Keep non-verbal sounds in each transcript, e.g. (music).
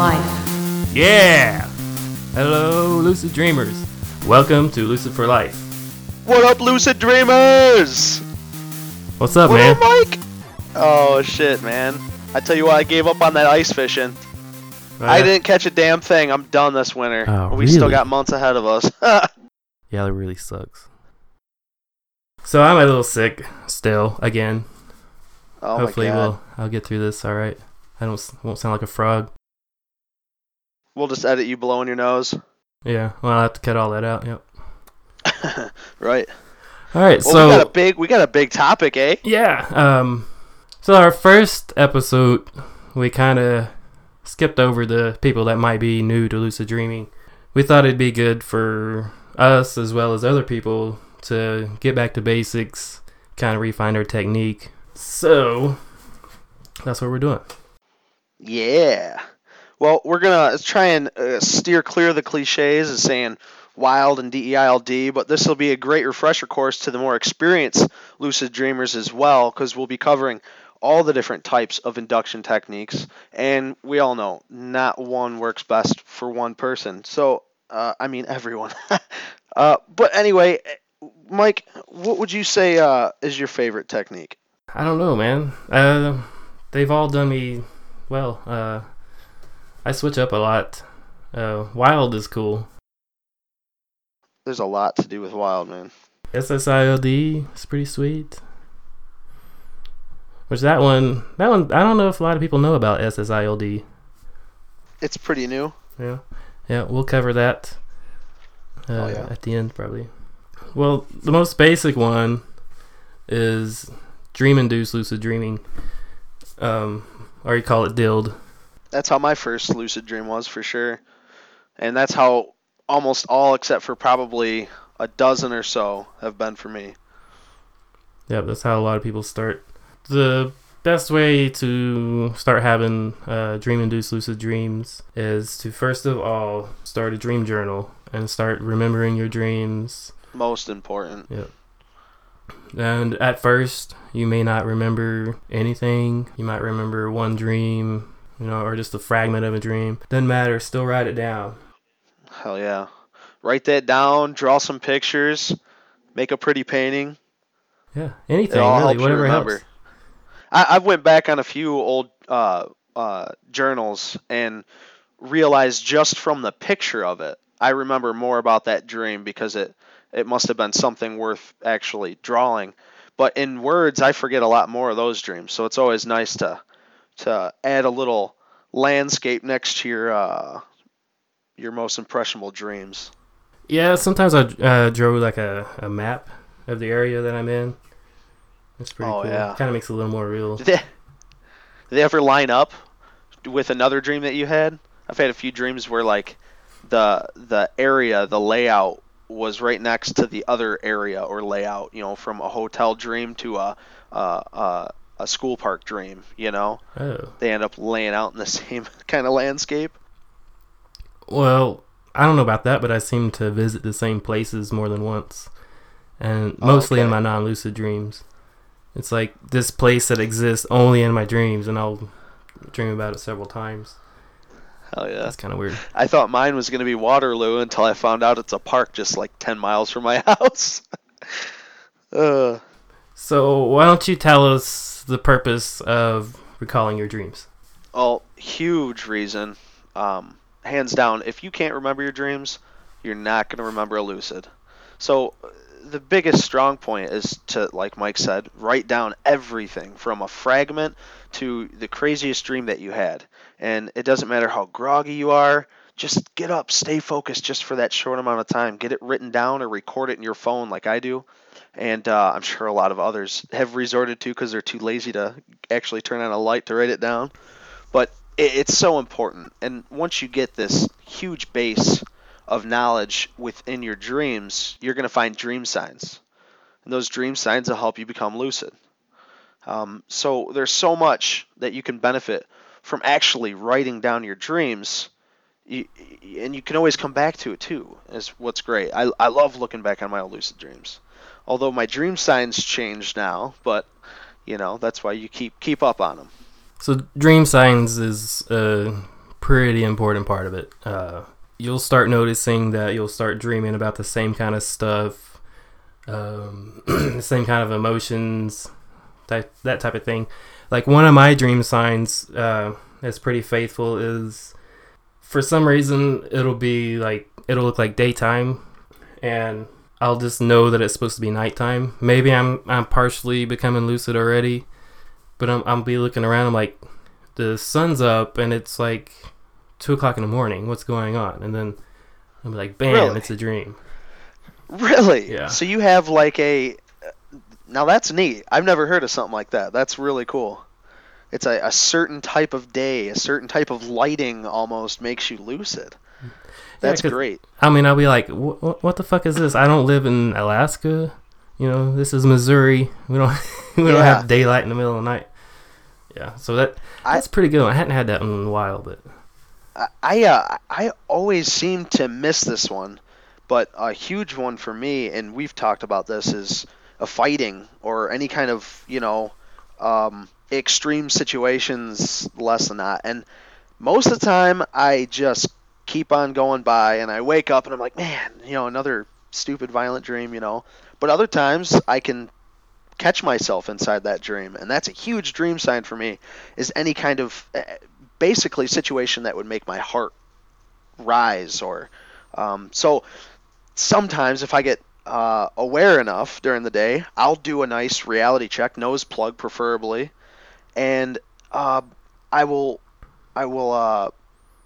life. Yeah! Hello, lucid dreamers. Welcome to Lucid for Life. What up, lucid dreamers? What's up, What man? up, Mike? Oh shit, man! I tell you what, I gave up on that ice fishing. I Uh, didn't catch a damn thing. I'm done this winter. Oh, we still got months ahead of us. (laughs) Yeah, that really sucks. So I'm a little sick still again. oh Hopefully, my god. we'll I'll get through this. All right. I don't won't sound like a frog. We'll just edit you blowing your nose. Yeah. Well, I have to cut all that out. Yep. (laughs) right. All right. Well, so we got a big we got a big topic, eh? Yeah. Um. So our first episode, we kind of skipped over the people that might be new to lucid dreaming. We thought it'd be good for us as well as other people to get back to basics, kind of refine our technique. So that's what we're doing. Yeah. Well, we're gonna try and uh, steer clear of the cliches of saying wild and DEILD, but this will be a great refresher course to the more experienced lucid dreamers as well, because we'll be covering all the different types of induction techniques, and we all know not one works best for one person. So, uh, I mean everyone. (laughs) uh, but anyway, Mike, what would you say uh, is your favorite technique? I don't know, man. Uh, they've all done me well. I switch up a lot. Uh, wild is cool. There's a lot to do with wild, man. SSILD is pretty sweet. Which that one, that one, I don't know if a lot of people know about SSILD. It's pretty new. Yeah, yeah, we'll cover that uh, Oh, yeah. at the end probably. Well, the most basic one is dream-induced lucid dreaming, um, or you call it DILD. That's how my first lucid dream was for sure. And that's how almost all except for probably a dozen or so have been for me. Yep, that's how a lot of people start. The best way to start having uh, dream induced lucid dreams is to first of all start a dream journal and start remembering your dreams. Most important. Yep. And at first, you may not remember anything. You might remember one dream, you know, or just a fragment of a dream. Doesn't matter, still write it down. Hell yeah. Write that down, draw some pictures, make a pretty painting. Yeah, anything, all really, whatever remember. helps. I, I've went back on a few old uh, uh, journals and realized just from the picture of it, I remember more about that dream because it it must have been something worth actually drawing. But in words, I forget a lot more of those dreams. So it's always nice to to add a little landscape next to your uh, your most impressionable dreams. Yeah, sometimes I uh, drew like a, a map of the area that I'm in. It's pretty Oh, cool. yeah. Kind of makes it a little more real. Did they, did they ever line up with another dream that you had? I've had a few dreams where like the the area, the layout was right next to the other area or layout. You know, from a hotel dream to a a, a, a school park dream. You know, Oh. they end up laying out in the (laughs) same kind of landscape. Well, I don't know about that, but I seem to visit the same places more than once. And Oh, mostly in my non lucid dreams. It's like this place that exists only in my dreams, and I'll dream about it several times. Hell yeah! That's kind of weird. I thought mine was gonna be Waterloo until I found out it's a park just like ten miles from my (laughs) house. (laughs) uh. So, why don't you tell us the purpose of recalling your dreams? Well, huge reason. Um, hands down, if you can't remember your dreams, you're not going to remember a lucid. So, the biggest strong point is to, like Mike said, write down everything from a fragment to the craziest dream that you had. And it doesn't matter how groggy you are, just get up, stay focused just for that short amount of time. Get it written down or record it in your phone like I do. And uh, I'm sure a lot of others have resorted to because they're too lazy to actually turn on a light to write it down but it, it's so important. And once you get this huge base of knowledge within your dreams, you're going to find dream signs. And those dream signs will help you become lucid. Um, so there's so much that you can benefit from actually writing down your dreams. You, and you can always come back to it too, is what's great. I, I love looking back on my lucid dreams. Although my dream signs changed now, but you know that's why you keep keep up on them. So dream signs is a pretty important part of it. Uh, you'll start noticing that you'll start dreaming about the same kind of stuff, um, (clears throat) the same kind of emotions, that that type of thing. Like one of my dream signs uh, that's pretty faithful is, for some reason, it'll be like it'll look like daytime, and I'll just know that it's supposed to be nighttime. Maybe I'm I'm partially becoming lucid already, but I'm I'll be looking around. I'm like, the sun's up and it's like two o'clock in the morning. What's going on? And then I'm like, bam, Really? it's a dream. Really? Yeah. So you have like a. Now that's neat. I've never heard of something like that. That's really cool. It's a, a certain type of day, a certain type of lighting almost makes you lucid. That's 'cause- great. I mean, I'll be like, what, what the fuck is this? I don't live in Alaska. You know, this is Missouri. We don't (laughs) we don't have daylight in the middle of the night. Yeah, so that I- pretty good. I hadn't had that one in a while, but I I, uh, I always seem to miss this one, but a huge one for me, and we've talked about this, is a fighting or any kind of you know um, extreme situations less than that. And most of the time, I just keep on going by, and I wake up and I'm like, man, you know, another stupid violent dream, you know. But other times, I can catch myself inside that dream, and that's a huge dream sign for me. Is any kind of uh, basically situation that would make my heart rise or um, so sometimes if i get uh, aware enough during the day i'll do a nice reality check nose plug preferably and uh, i will i will uh,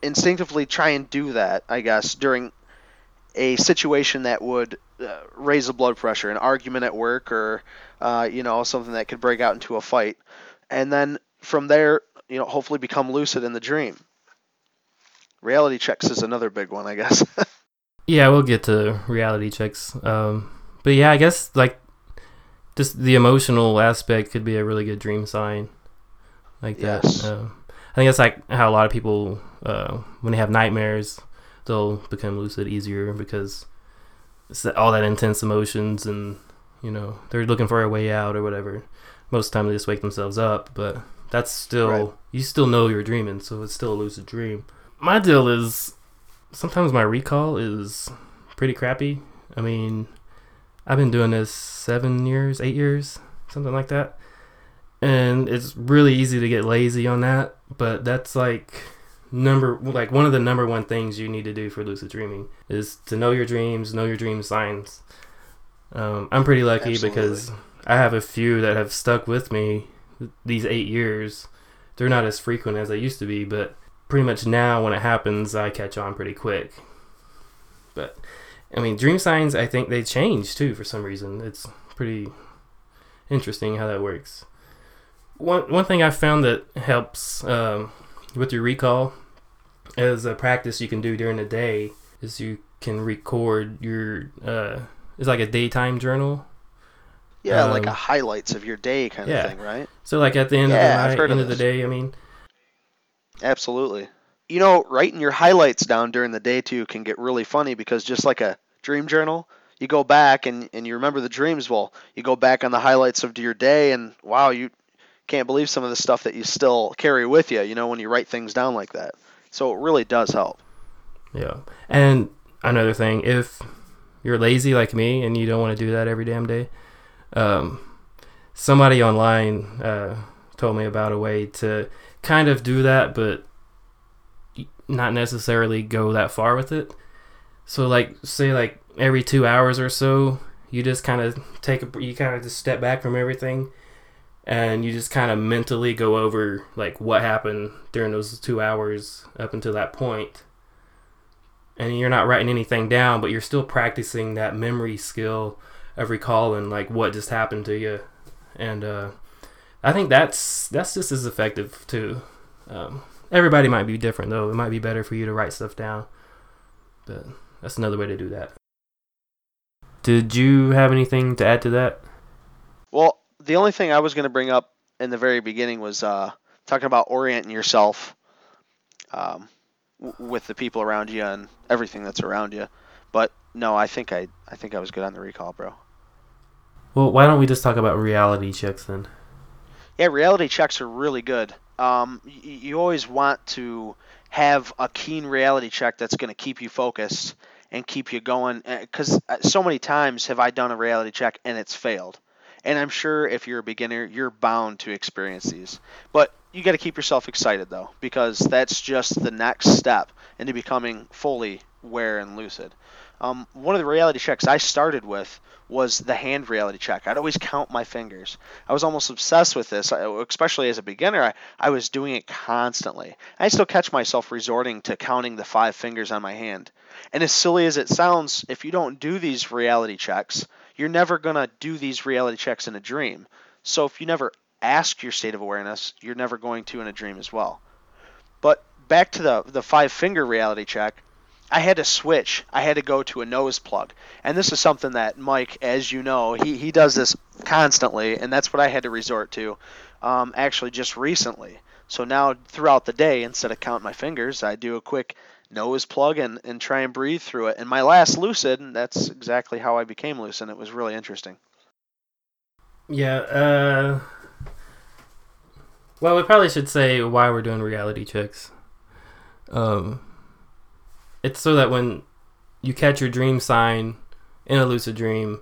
instinctively try and do that i guess during a situation that would uh, raise the blood pressure an argument at work or uh, you know something that could break out into a fight. And then from there you know hopefully become lucid in the dream. Reality checks is another big one i guess. (laughs) Yeah, we'll get to reality checks. Um, but yeah, I guess like just the emotional aspect could be a really good dream sign, like that. Yes. Uh, I think that's like how a lot of people uh, when they have nightmares, they'll become lucid easier because it's that, all that intense emotions and you know they're looking for a way out or whatever. Most of the time they just wake themselves up, but that's still Right. you still know you're dreaming, so it's still a lucid dream. My deal is sometimes my recall is pretty crappy. I mean, I've been doing this seven years, eight years, something like that. And it's really easy to get lazy on that, but that's like number like one of the number one things you need to do for lucid dreaming is to know your dreams, know your dream signs. Um, I'm pretty lucky because I have a few that have stuck with me these eight years. They're not as frequent as they used to be, but pretty much now when it happens, I catch on pretty quick. But I mean, dream signs, I think they change too for some reason. It's pretty interesting how that works. One one thing I found that helps um, with your recall is a practice you can do during the day is you can record your uh, it's like a daytime journal. yeah like Um, a highlights of your day kind yeah. of thing right? So like at the end Yeah, of the night, heard of end of the day, I mean, absolutely. You know writing your highlights down during the day too can get really funny because just like a dream journal you go back and, and you remember the dreams. Well you go back on the highlights of your day and wow you can't believe some of the stuff that you still carry with you you know when you write things down like that so it really does help Yeah. And another thing, if you're lazy like me and you don't want to do that every damn day, um, somebody online uh, told me about a way to kind of do that, but not necessarily go that far with it. So, like, say, like every two hours or so, you just kind of take a, you kind of just step back from everything, and you just kind of mentally go over like what happened during those two hours up until that point and you're not writing anything down, but you're still practicing that memory skill of recalling like what just happened to you, and uh, I think that's that's just as effective too. Um, everybody might be different though. It might be better for you to write stuff down, but that's another way to do that. Did you have anything to add to that? Well, the only thing I was going to bring up in the very beginning was uh, talking about orienting yourself um, w- with the people around you and everything that's around you. But no, I think I I think I was good on the recall, bro. Well, why don't we just talk about reality checks then? Yeah, reality checks are really good. Um, y- you always want to have a keen reality check that's going to keep you focused and keep you going. Because so many times have I done a reality check and it's failed. And I'm sure if you're a beginner, you're bound to experience these. But you got to keep yourself excited though, because that's just the next step into becoming fully aware and lucid. Um, one of the reality checks I started with was the hand reality check. I'd always count my fingers. I was almost obsessed with this, especially as a beginner. I, I was doing it constantly. I still catch myself resorting to counting the five fingers on my hand. And as silly as it sounds, if you don't do these reality checks, you're never going to do these reality checks in a dream. So if you never ask your state of awareness, you're never going to in a dream as well. But back to the the five finger reality check, I had to switch. I had to go to a nose plug. And this is something that Mike, as you know, he, he does this constantly, and that's what I had to resort to um, actually just recently. So now throughout the day, instead of counting my fingers, I do a quick nose plug and, and try and breathe through it. And my last lucid, that's exactly how I became lucid. It was really interesting. Yeah, uh, well, we probably should say why we're doing reality checks. Um, it's so that when you catch your dream sign in a lucid dream,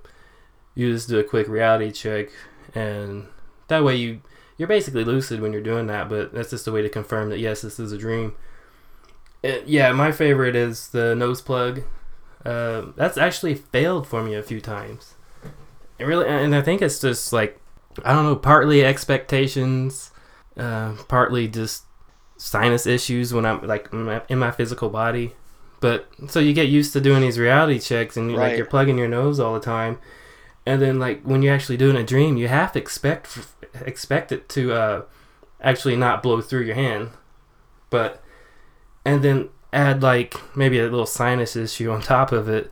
you just do a quick reality check, and that way you you're basically lucid when you're doing that. But that's just a way to confirm that yes, this is a dream. It, yeah, my favorite is the nose plug. Uh, that's actually failed for me a few times. It really, and I think it's just like I don't know, partly expectations uh, partly just sinus issues when I'm like in my, in my, physical body. But so you get used to doing these reality checks and right. like you're plugging your nose all the time, and then like when you're actually doing a dream, you have to expect expect it to uh, actually not blow through your hand, but and then add like maybe a little sinus issue on top of it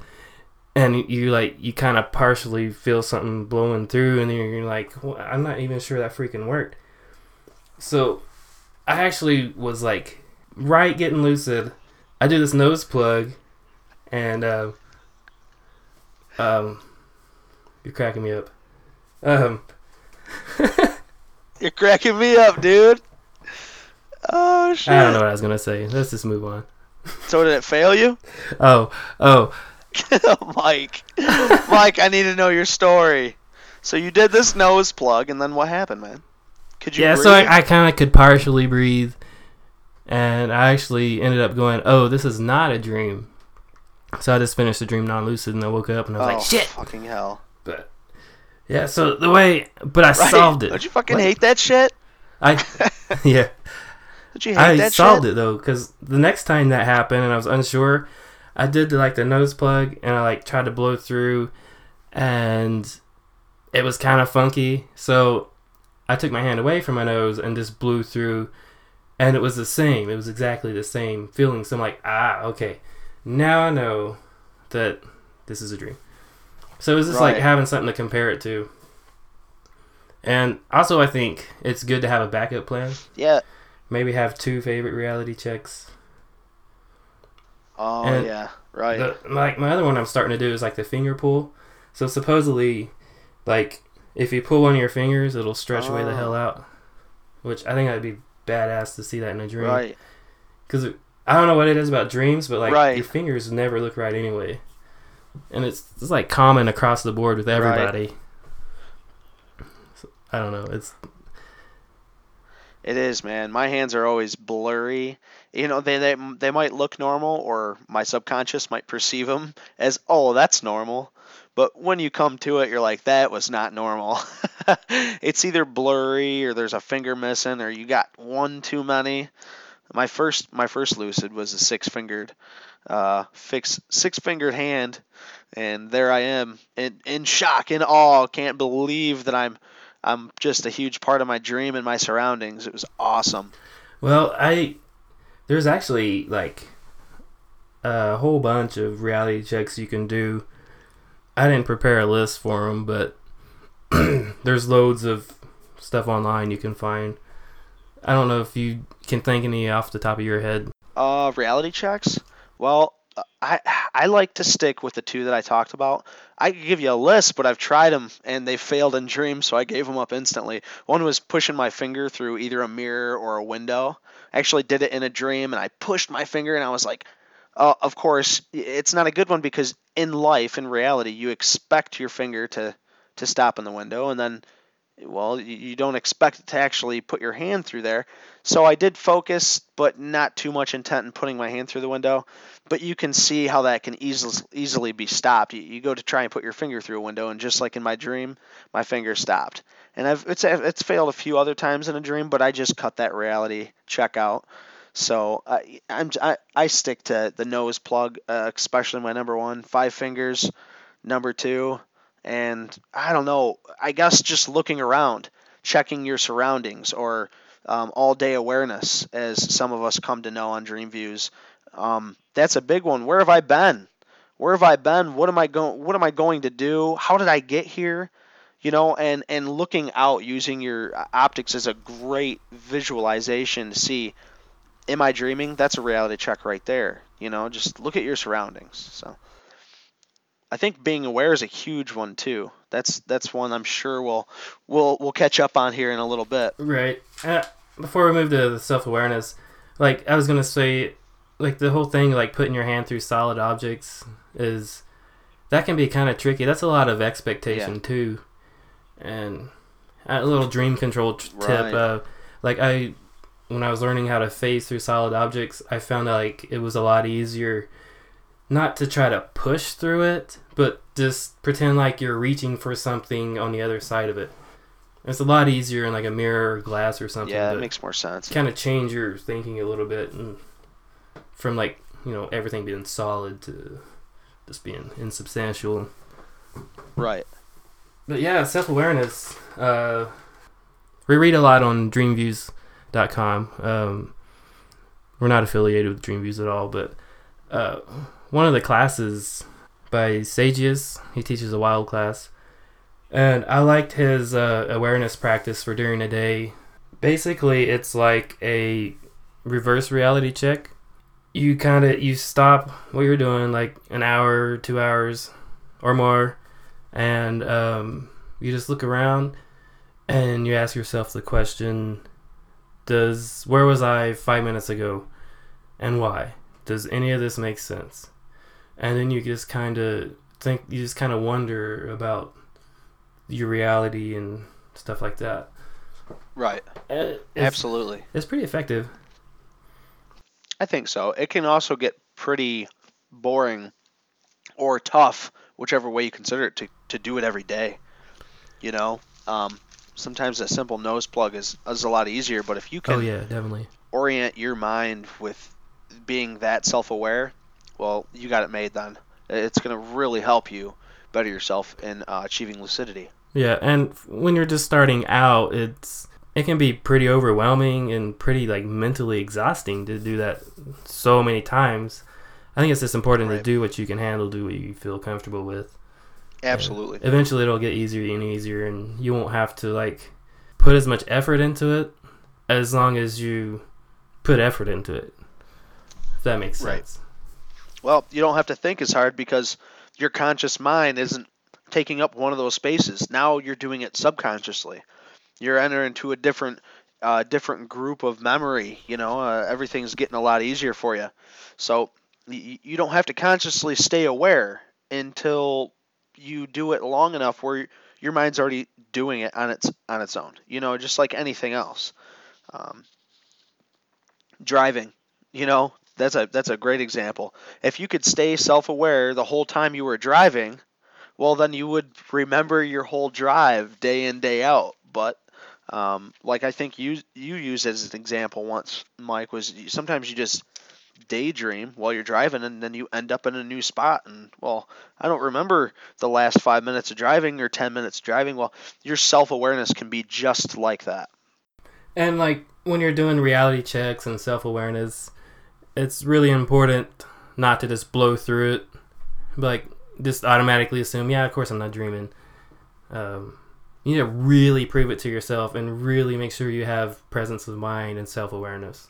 and you like you kind of partially feel something blowing through and then you're like well, i'm not even sure that freaking worked so I actually was like right getting lucid. I do this nose plug, and uh, um, you're cracking me up. Um, (laughs) you're cracking me up, dude. Oh shit! I don't know what I was gonna say. Let's just move on. So did it fail you? (laughs) Oh, oh, (laughs) Mike, Mike, I need to know your story. So you did this nose plug, and then what happened, man? Could you? Yeah, breathe? so I, I kind of could partially breathe, and I actually ended up going, "Oh, this is not a dream." So I just finished the dream non-lucid, and I woke up and I was oh, like, "Shit, fucking hell!" But yeah, so the way, but I right. solved it. Don't you fucking what? hate that shit? I (laughs) yeah. Don't you hate I solved shit? it though, because the next time that happened and I was unsure, I did like the nose plug and I like tried to blow through, and it was kind of funky. So I took my hand away from my nose and just blew through, and it was the same. It was exactly the same feeling. So I'm like, ah, okay, now I know that this is a dream. So it was just right. like having something to compare it to. And also, I think it's good to have a backup plan. Yeah. Maybe have two favorite reality checks. Oh and yeah, right. The, like my other one, I'm starting to do is like the finger pull. So supposedly, like if you pull one of your fingers, it'll stretch oh. away the hell out. Which I think that'd be badass to see that in a dream. Right. Because I don't know what it is about dreams, but like right. your fingers never look right anyway, and it's it's like common across the board with everybody. Right. I don't know. It's it is, man. My hands are always blurry. You know, they, they they might look normal, or my subconscious might perceive them as, oh, that's normal. But when you come to it, you're like, that was not normal. (laughs) it's either blurry or there's a finger missing or you got one too many. My first my first lucid was a six fingered uh fix six fingered hand and there I am in, in shock, in awe, can't believe that I'm I'm just a huge part of my dream and my surroundings. It was awesome. Well, I there's actually like a whole bunch of reality checks you can do I didn't prepare a list for them, but (clears throat) there's loads of stuff online you can find. I don't know if you can think any off the top of your head. Uh, reality checks. Well, I I like to stick with the two that I talked about. I could give you a list, but I've tried them and they failed in dreams, so I gave them up instantly. One was pushing my finger through either a mirror or a window. I actually did it in a dream, and I pushed my finger, and I was like, uh, of course, it's not a good one because in life, in reality, you expect your finger to to stop in the window, and then well, you don't expect to actually put your hand through there. So I did focus, but not too much intent in putting my hand through the window. But you can see how that can easily easily be stopped. You, you go to try and put your finger through a window, and just like in my dream, my finger stopped. And I've it's it's failed a few other times in a dream, but I just cut that reality check out. So I I'm I, I stick to the nose plug, uh, especially my number one, five fingers, number two and I don't know, I guess just looking around, checking your surroundings, or um, all day awareness, as some of us come to know on DreamViews. Um, that's a big one. Where have I been? Where have I been? What am I going? What am I going to do? How did I get here? You know, and and looking out using your optics is a great visualization to see. Am I dreaming? That's a reality check right there. You know, just look at your surroundings. So. I think being aware is a huge one too. That's that's one I'm sure we'll we'll we'll catch up on here in a little bit. Right. Uh, before we move to the self awareness, like I was gonna say, like the whole thing, like putting your hand through solid objects is that can be kind of tricky. That's a lot of expectation yeah. too, and a little dream control t- right. tip. Uh, like I, when I was learning how to phase through solid objects, I found like it was a lot easier not to try to push through it, but just pretend like you're reaching for something on the other side of it. It's a lot easier in like a mirror or glass or something. Yeah, it makes more sense. Kind of change your thinking a little bit, and from like you know everything being solid to just being insubstantial. Right. But yeah, self awareness. Uh, we read a lot on DreamViews.com. Um, we're not affiliated with DreamViews at all, but uh, one of the classes by Sageous. He teaches a wild class. And I liked his uh, awareness practice for during the day. Basically, it's like a reverse reality check. You kind of you stop what you're doing like an hour, two hours, or more, and um, you just look around and you ask yourself the question: Does where was I five minutes ago, and why? Does any of this make sense? and then you just kind of think you just kind of wonder about your reality and stuff like that. Right. Uh, it's, Absolutely. It's pretty effective. I think so. It can also get pretty boring or tough, whichever way you consider it, to, to do it every day. You know, um, sometimes a simple nose plug is, is a lot easier, but if you can oh, yeah, definitely. orient your mind with being that self aware, well, you got it made then. It's going to really help you better yourself in uh, achieving lucidity. Yeah, and when you're just starting out, it's it can be pretty overwhelming and pretty like mentally exhausting to do that so many times. I think it's just important right. to do what you can handle, do what you feel comfortable with. Absolutely. And eventually, it'll get easier and easier, and you won't have to like put as much effort into it as long as you put effort into it. If that makes sense. Right. Well, you don't have to think as hard because your conscious mind isn't taking up one of those spaces. Now you're doing it subconsciously. You're entering into a different uh, different group of memory. You know, uh, everything's getting a lot easier for you. So y- you don't have to consciously stay aware until you do it long enough where your mind's already doing it on its on its own. You know, just like anything else. Um, driving, you know, that's a that's a great example. If you could stay self-aware the whole time you were driving, well then you would remember your whole drive day in day out. But um, like I think you you used as an example once, Mike, was sometimes you just daydream while you're driving and then you end up in a new spot and well i don't remember the last five minutes of driving or ten minutes driving. Well your self-awareness can be just like that. And like when you're doing reality checks and self-awareness it's really important not to just blow through it, like just automatically assume, yeah, of course I'm not dreaming. Um, you need to really prove it to yourself and really make sure you have presence of mind and self awareness.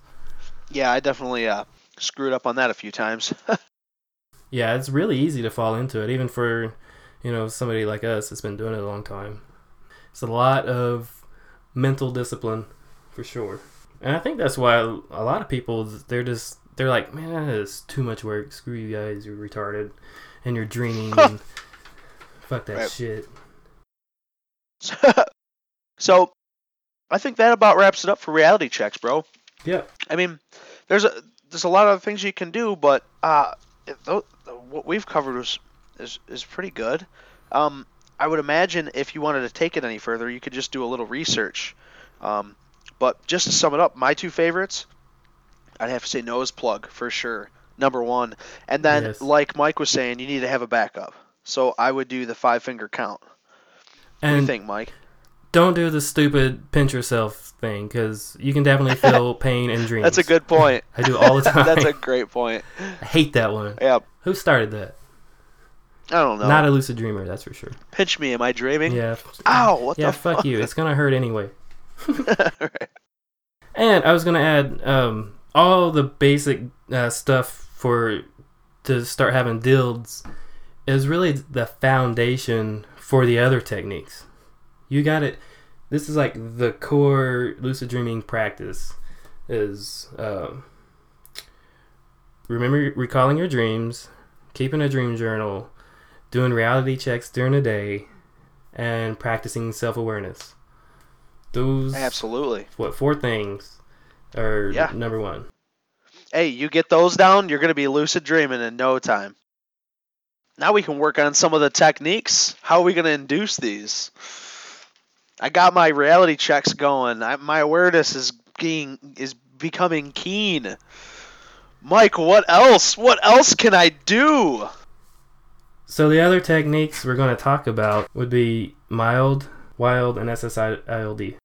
Yeah, I definitely uh, screwed up on that a few times. (laughs) yeah, it's really easy to fall into it, even for you know somebody like us that's been doing it a long time. It's a lot of mental discipline for sure, and I think that's why a lot of people they're just they're like, man, that is too much work. Screw you guys, you're retarded, and you're dreaming. (laughs) and fuck that Right. shit. (laughs) so, I think that about wraps it up for reality checks, bro. Yeah. I mean, there's a there's a lot of things you can do, but uh, tho- what we've covered is is, is pretty good. Um, I would imagine if you wanted to take it any further, you could just do a little research. Um, but just to sum it up, my two favorites, I'd have to say nose plug for sure, number one. And then, Yes. like Mike was saying, you need to have a backup. So I would do the five finger count. What do you And think, Mike? don't do the stupid pinch yourself thing because you can definitely feel (laughs) pain and dreams. That's a good point. I do all the (laughs) time. That's a great point. I hate that one. Yeah, Who started that? I don't know. Not a lucid dreamer, that's for sure. Pinch me. Am I dreaming? Yeah. Ow! What yeah, the fuck you. It's gonna hurt anyway. (laughs) Right. And I was gonna add um, all the basic uh, stuff for to start having dilds is really the foundation for the other techniques. You got it. This is like the core lucid dreaming practice. Is um, remember recalling your dreams, keeping a dream journal, doing reality checks during the day, and practicing self awareness. Those Absolutely. what four things are Yeah. number one. Hey, you get those down, you're gonna be lucid dreaming in no time. Now we can work on some of the techniques. How are we gonna induce these? I got my reality checks going. I, my awareness is being is becoming keen. Mike, what else? What else can I do? So the other techniques we're going to talk about would be mild, wild, and SSILD.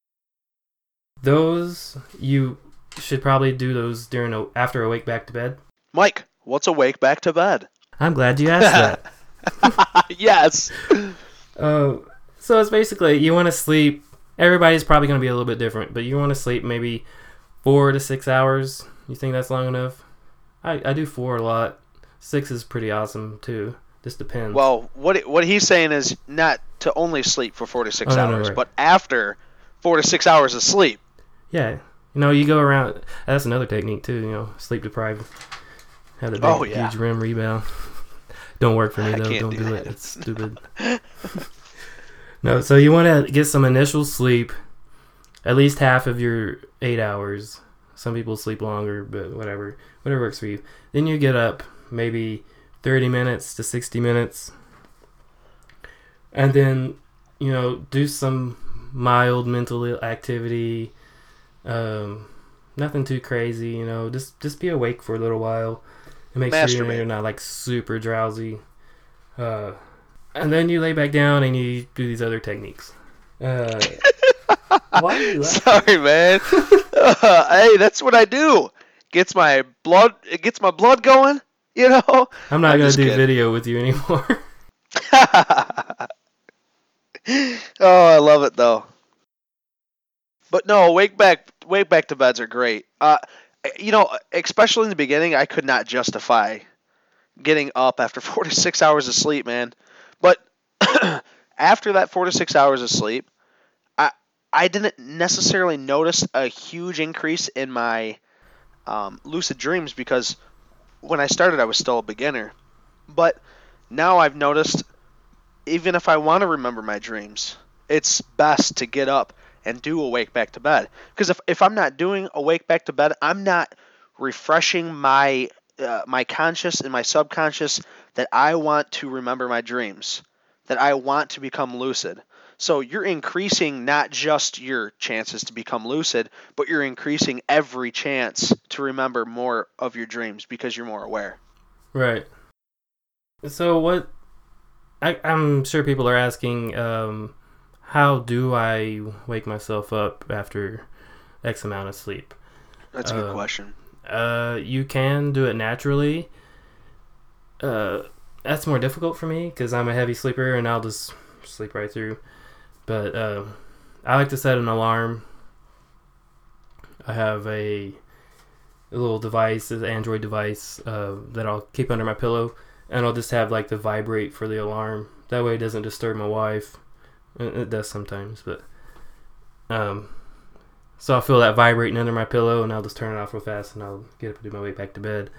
Those you should probably do those during a, after a wake back to bed. Mike, what's awake back to bed? I'm glad you asked that. (laughs) yes. Uh, so it's basically you want to sleep. Everybody's probably going to be a little bit different, but you want to sleep maybe four to six hours. You think that's long enough? I, I do four a lot. Six is pretty awesome too. Just depends. Well, what what he's saying is not to only sleep for four to six Oh, no, no, hours, right. but after four to six hours of sleep. Yeah, you know, you go around. That's another technique too. You know, sleep deprived. Have the big, Oh, yeah. huge REM rebound. (laughs) Don't work for me though. Don't do do, it. It's stupid. (laughs) no, so you want to get some initial sleep, at least half of your eight hours. Some people sleep longer, but whatever, whatever works for you. Then you get up maybe thirty minutes to sixty minutes, and then you know do some mild mental activity um, nothing too crazy, you know. Just just be awake for a little while and make sure Masturbate. you're not like super drowsy. Uh, and then you lay back down and you do these other techniques. Uh, (laughs) why are you laughing? Sorry, man. Uh, (laughs) (laughs) hey, that's what I do. Gets my blood. It gets my blood going. You know. I'm not I'm gonna do kidding. video with you anymore. oh, I love it though. But no, wake back, wake back to beds are great. Uh, you know, especially in the beginning, I could not justify getting up after (laughs) four to six hours of sleep, man. But (clears throat) after that four to six hours of sleep, I I didn't necessarily notice a huge increase in my um, lucid dreams because when I started, I was still a beginner. But now I've noticed even if I want to remember my dreams, it's best to get up and do awake back to bed. Because if, if I'm not doing awake back to bed, I'm not refreshing my uh, my conscious and my subconscious that I want to remember my dreams, that I want to become lucid. So you're increasing not just your chances to become lucid, but you're increasing every chance to remember more of your dreams because you're more aware. right. So what? I, I'm sure people are asking, um, how do I wake myself up after X amount of sleep? That's a good Uh, question. Uh, you can do it naturally. Uh, that's more difficult for me because I'm a heavy sleeper and I'll just sleep right through. But uh, I like to set an alarm. I have a, a little device, an Android device uh, that I'll keep under my pillow, and I'll just have like the vibrate for the alarm. That way, it doesn't disturb my wife. It it does sometimes, but um, so I'll feel that vibrating under my pillow, and I'll just turn it off real fast, and I'll get up and do my way back to bed.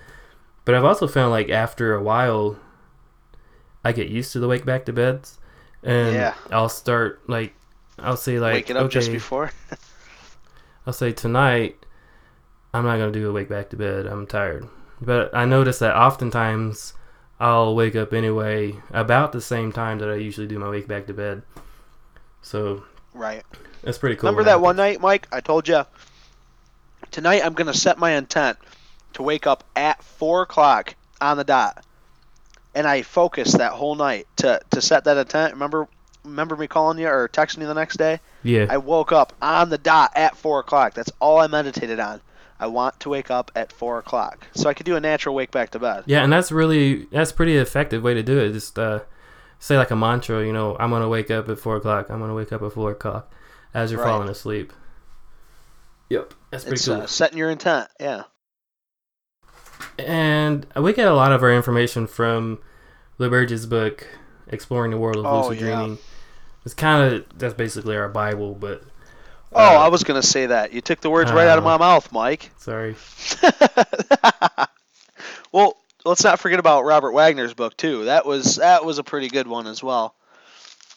But I've also found like after a while, I get used to the wake back to beds, and Yeah. I'll start like I'll say like Waking up okay, just before. (laughs) I'll say tonight I'm not gonna do a wake back to bed. I'm tired. But I notice that oftentimes I'll wake up anyway about the same time that I usually do my wake back to bed. So Right. that's pretty cool. Remember that happens. one night, Mike? I told you tonight I'm gonna set my intent to wake up at four o'clock on the dot, and I focused that whole night to to set that intent. Remember, remember me calling you or texting you the next day? Yeah. I woke up on the dot at four o'clock. That's all I meditated on. I want to wake up at four o'clock, so I could do a natural wake back to bed. Yeah, and that's really that's pretty effective way to do it. Just uh, say like a mantra, you know, I'm gonna wake up at four o'clock. I'm gonna wake up at four o'clock as you're Right. falling asleep. Yep, that's pretty It's cool. uh, setting your intent. Yeah. And we get a lot of our information from LaBerge's book, Exploring the World of Oh, Lucid yeah. Dreaming. It's kind of that's basically our Bible, but Oh, uh, I was gonna say that. You took the words right out of uh, my mouth, Mike. sorry. (laughs) well, let's not forget about Robert Waggoner's book too. That was that was a pretty good one as well.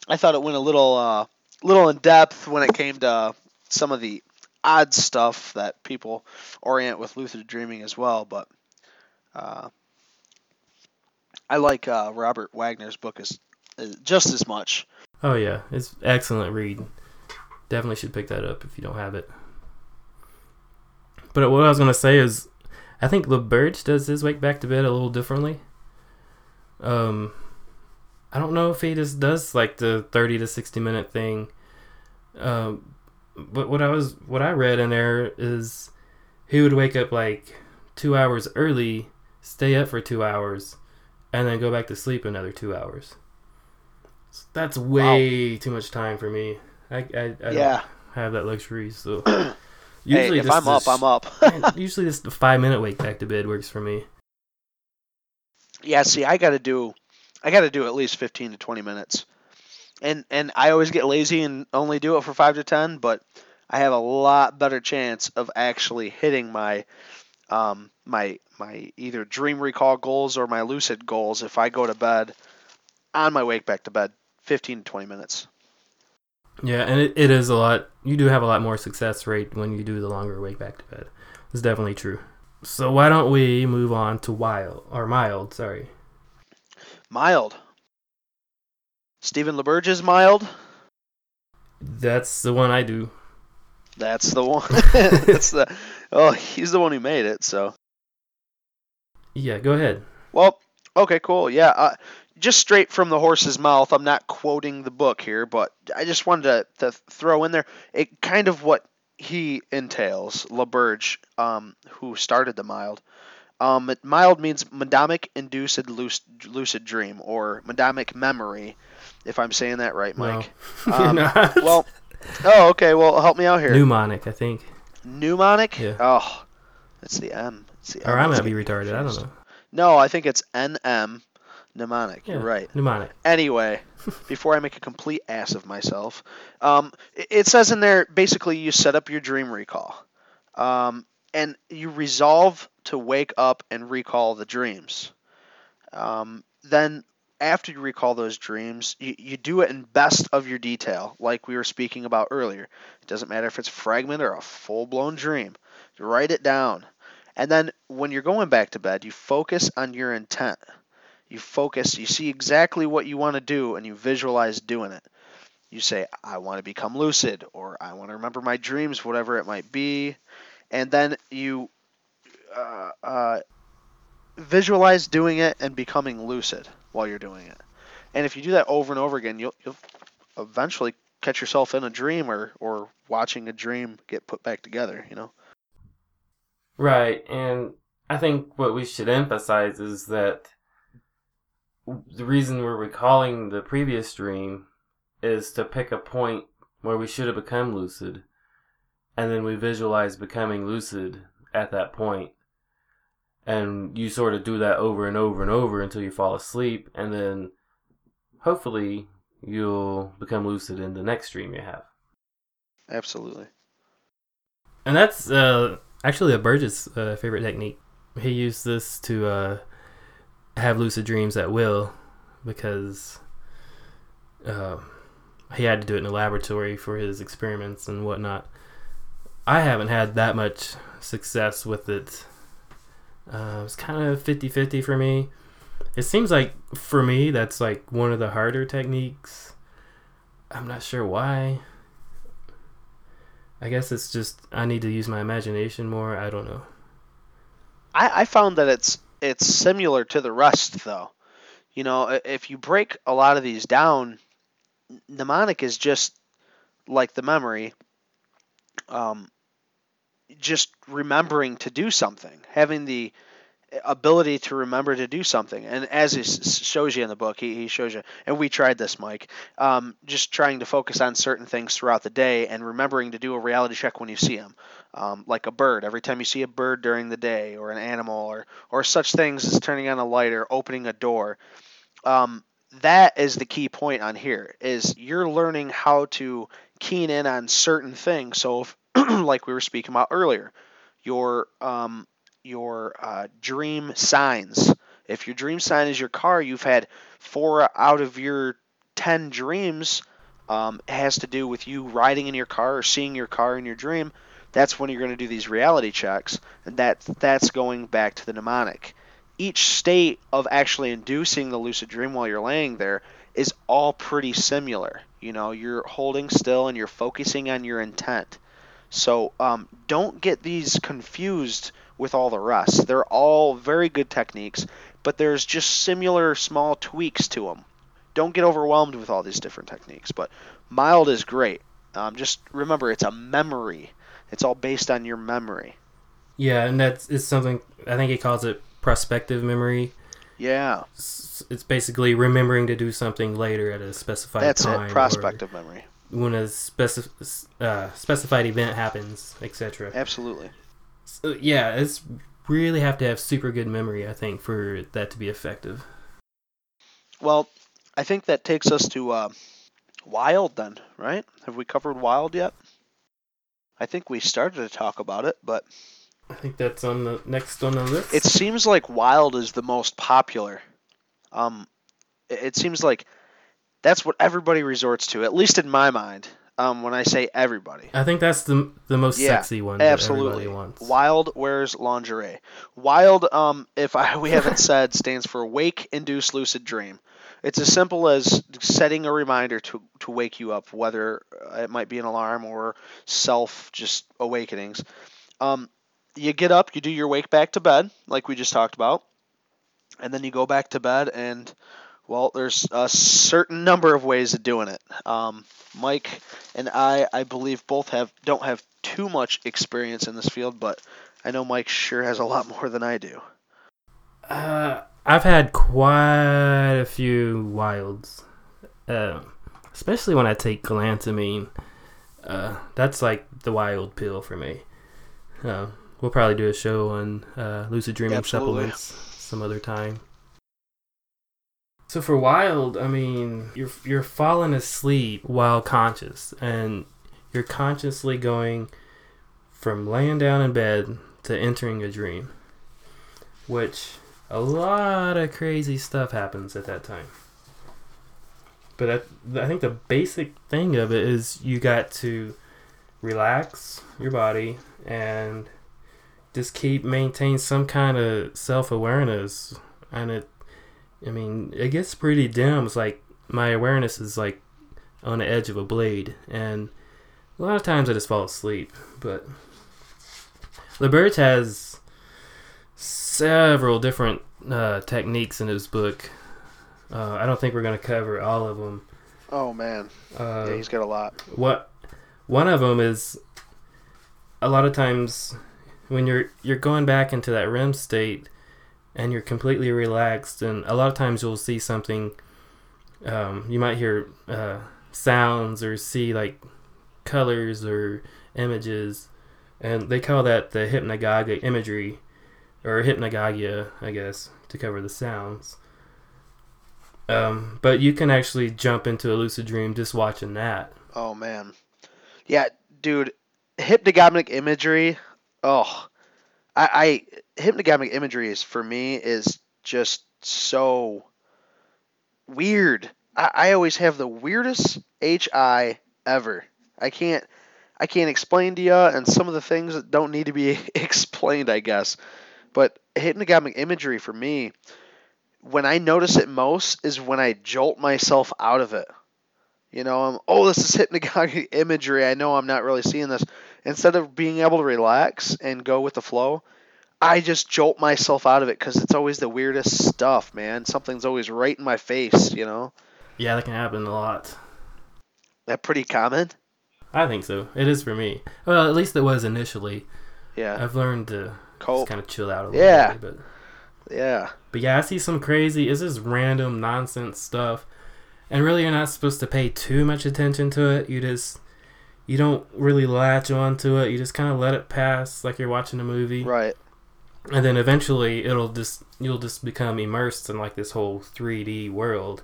I thought it went a little uh, little in depth when it came to some of the odd stuff that people orient with lucid dreaming as well. But uh, I like uh, Robert Waggoner's book as, as just as much. Oh yeah, it's excellent read. Definitely should pick that up if you don't have it. But what I was gonna say is, I think LaBerge does his wake back to bed a little differently. Um, I don't know if he just does like the thirty to sixty minute thing. Um, but what I was what I read in there is he would wake up like two hours early, stay up for two hours, and then go back to sleep another two hours. So that's way too much time for me. I I, I yeah. don't have that luxury. So (clears throat) Hey, usually if I'm up, this- I'm up. (laughs) (laughs) Usually just the five minute wake back to bed works for me. Yeah, see, I got to do, I got to do at least fifteen to twenty minutes, and and I always get lazy and only do it for five to ten. But I have a lot better chance of actually hitting my, um, my my either dream recall goals or my lucid goals if I go to bed, on my wake back to bed, fifteen to twenty minutes. Yeah, and it, it is a lot. You do have a lot more success rate when you do the longer wake back to bed. It's definitely true. So why don't we move on to wild or mild? Sorry. Mild. Stephen LaBerge is mild. That's the one I do. That's the one. (laughs) That's the. Oh, he's the one who made it. So. Yeah, go ahead. Well, okay, cool. Yeah, uh, just straight from the horse's mouth. I'm not quoting the book here, but I just wanted to, to throw in there it kind of what he entails. LaBerge, um, who started the mild. Um, mild means medamic induced lucid, lucid dream or medamic memory, if I'm saying that right, Mike. (laughs) No. Um. Well, oh, okay. Well, help me out here. mnemonic, I think. Mnemonic. Yeah. Oh, it's the M. It's the Or M I might be retarded. I don't know. No, I think it's NM. Mnemonic. Yeah, You're right. Mnemonic. Anyway, (laughs) before I make a complete ass of myself, um, it, it says in there basically you set up your dream recall, um, and you resolve to wake up and recall the dreams. Um, then after you recall those dreams, you, you do it in best of your detail, like we were speaking about earlier. It doesn't matter if it's a fragment or a full blown dream. You write it down. And then when you're going back to bed, you focus on your intent. You focus, you see exactly what you want to do, and you visualize doing it. You say, I want to become lucid, or I want to remember my dreams, whatever it might be. And then you uh, uh, visualize doing it and becoming lucid while you're doing it. And if you do that over and over again, you'll, you'll eventually catch yourself in a dream or, or watching a dream get put back together, you know? Right, and I think what we should emphasize is that the reason we're recalling the previous dream is to pick a point where we should have become lucid, and then we visualize becoming lucid at that point. and you sort of do that over and over and over until you fall asleep, and then hopefully you'll become lucid in the next dream you have. Absolutely. And that's uh, actually LaBerge's uh, favorite technique. He used this to uh, have lucid dreams at will because uh, he had to do it in the laboratory for his experiments and whatnot. I haven't had that much success with it. Uh, it's kind of 50 50 for me. It seems like for me, that's like one of the harder techniques. I'm not sure why. I guess it's just I need to use my imagination more. I don't know. I, I found that it's it's similar to the rest though. You know, if you break a lot of these down, mnemonic is just like the memory. Um, just remembering to do something, having the ability to remember to do something. And as he shows you in the book, he, he shows you, and we tried this, Mike, um, just trying to focus on certain things throughout the day and remembering to do a reality check when you see them. Um, like a bird, every time you see a bird during the day, or an animal, or, or such things as turning on a light or opening a door. Um, that is the key point on here is you're learning how to keen in on certain things so if, (clears throat) like we were speaking about earlier your um, your uh, dream signs. If your dream sign is your car, you've had four out of your 10 dreams um, has to do with you riding in your car or seeing your car in your dream. That's when you're going to do these reality checks, and that that's going back to the mnemonic. Each state of actually inducing the lucid dream while you're laying there is all pretty similar. You know, you're holding still and you're focusing on your intent. So um, don't get these confused with all the rest. They're all very good techniques, but there's just similar small tweaks to them. Don't get overwhelmed with all these different techniques, but mild is great. Um, just remember, it's a memory. It's all based on your memory. Yeah, and that's it's something I think he calls it prospective memory. Yeah, it's, basically remembering to do something later at a specified that's time. That's it. Prospective memory. When a specif- uh, specified event happens, etc. Absolutely. So, yeah, it's really have to have super good memory, I think, for that to be effective. Well, I think that takes us to uh, Wild then, right? Have we covered Wild yet? I think we started to talk about it, but I think that's on the next on the list. It seems like Wild is the most popular. Um, it seems like that's what everybody resorts to, at least in my mind. Um, when I say everybody, I think that's the the most yeah, sexy one. Absolutely, Wild wears lingerie. Wild, um, if I (laughs) we haven't said, stands for Wake Induce Lucid Dream. It's as simple as setting a reminder to to wake you up, whether it might be an alarm or self just awakenings. Um, you get up, you do your wake back to bed, like we just talked about, and then you go back to bed and well, there's a certain number of ways of doing it. Um, Mike and I, I believe, both have don't have too much experience in this field, but I know Mike sure has a lot more than I do. Uh, I've had quite a few wilds, uh, especially when I take galantamine. Uh, that's like the wild pill for me. Uh, we'll probably do a show on uh, lucid dreaming Absolutely. supplements some other time. So for Wild, I mean, you're you're falling asleep while conscious, and you're consciously going from laying down in bed to entering a dream, which a lot of crazy stuff happens at that time. But I, I think the basic thing of it is you got to relax your body and just keep maintain some kind of self awareness, and it I mean, it gets pretty dim. It's like my awareness is like on the edge of a blade, and a lot of times I just fall asleep. But LaBerge has several different uh, techniques in his book. Uh, I don't think we're going to cover all of them. Oh man, uh, yeah, he's got a lot. What one of them is a lot of times when you're you're going back into that REM state and you're completely relaxed. And a lot of times you'll see something. Um, you might hear uh, sounds or see like colors or images, and they call that the hypnagogic imagery, or hypnagogia, I guess, to cover the sounds. Um, but you can actually jump into a lucid dream just watching that. Oh man, yeah, dude, hypnagogic imagery. Oh, I, I hypnagogic imagery is for me is just so weird. I, I always have the weirdest HI ever. I can't I can't explain to you, and some of the things that don't need to be (laughs) explained, I guess. But hypnagogic imagery for me, when I notice it most, is when I jolt myself out of it. You know, I'm, oh, this is (laughs) hypnagogic imagery. I know I'm not really seeing this. Instead of being able to relax and go with the flow, I just jolt myself out of it because it's always the weirdest stuff, man. Something's always right in my face, you know? Yeah, that can happen a lot. That pretty common? I think so. It is for me. Well, at least it was initially. Yeah. I've learned to Cope. just kind of chill out a little Yeah. bit. But, Yeah. but yeah, I see some crazy, it's just random nonsense stuff. And really, you're not supposed to pay too much attention to it. You just, you don't really latch on to it. You just kind of let it pass like you're watching a movie. Right. and then eventually it'll just you'll just become immersed in like this whole 3D world,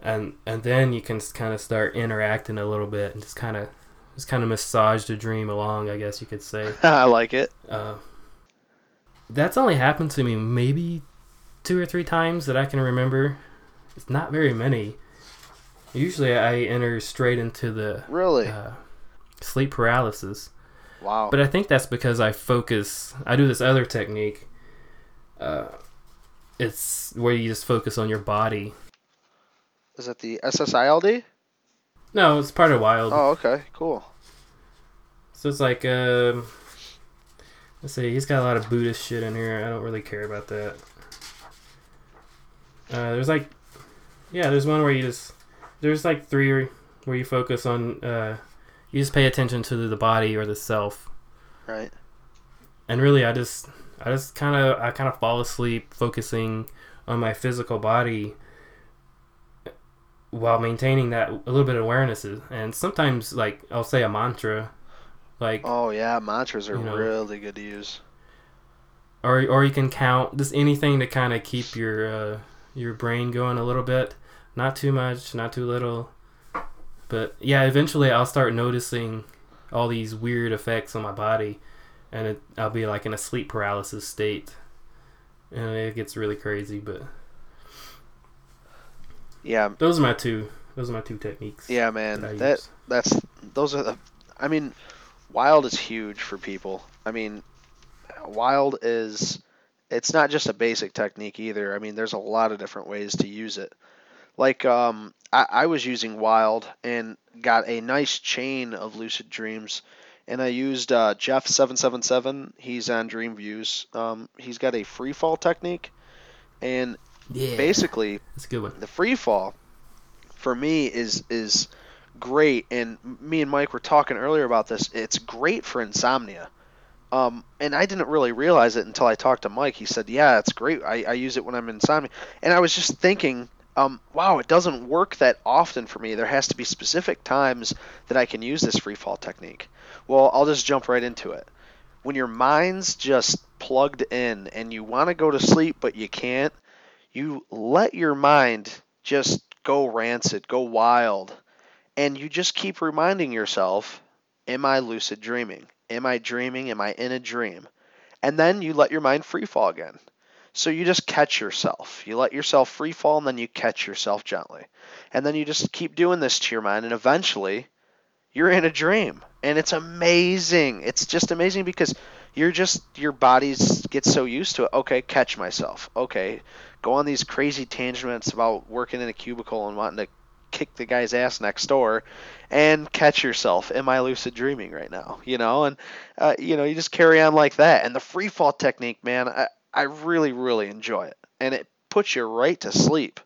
and and then you can kind of start interacting a little bit and just kind of just kind of massage the dream along, I guess you could say. (laughs) I like it. Uh, that's only happened to me maybe two or three times that I can remember. It's not very many. Usually I enter straight into the Really? uh, sleep paralysis. wow. But I think that's because I focus. I do this other technique. Uh, it's where you just focus on your body. is that the SSILD? No, it's part of Wild. Oh, okay. Cool. So it's like, um, let's see, he's got a lot of Buddhist shit in here. I don't really care about that. Uh, there's like, yeah, there's one where you just, there's like three where you focus on, uh, you just pay attention to the body or the self. Right. and really i just i just kind of i kind of fall asleep focusing on my physical body while maintaining that a little bit of awareness and sometimes like i'll say a mantra like Oh, yeah. Mantras are You know. really good to use. or or you can count just anything to kind of keep your uh, your brain going a little bit not too much not too little but yeah eventually i'll start noticing all these weird effects on my body and it, i'll be like in a sleep paralysis state and it gets really crazy but Yeah. those are my two those are my two techniques Yeah, man. that That that's those are the. I mean, wild is huge for people. I mean, wild is. It's not just a basic technique either. I mean, there's a lot of different ways to use it. Like, um, I, I was using wild and got a nice chain of lucid dreams, and I used uh, Jeff seven seven seven. He's on DreamViews. Um, he's got a free fall technique, and yeah basically that's a good one the free fall for me is is great and me and mike were talking earlier about this it's great for insomnia. Um, and i didn't really realize it until i talked to mike. He said yeah it's great. I, I use it when i'm insomnia. And i was just thinking um, wow it doesn't work that often for me. There has to be specific times that i can use this free fall technique. Well i'll just jump right into it. When your mind's just plugged in and you want to go to sleep but you can't you let your mind just go rancid, go wild, and you just keep reminding yourself, Am I lucid dreaming? Am I dreaming? Am I in a dream? And then you let your mind free fall again. So you just catch yourself. You let yourself free fall and then you catch yourself gently. And then you just keep doing this to your mind, and eventually you're in a dream. And it's amazing. It's just amazing because you're just, your body's gets so used to it. Okay, catch myself. Okay, go on these crazy tangents about working in a cubicle and wanting to kick the guy's ass next door and catch yourself am i lucid dreaming right now you know and uh, you know you just carry on like that and the free fall technique man I, I really really enjoy it and it puts you right to sleep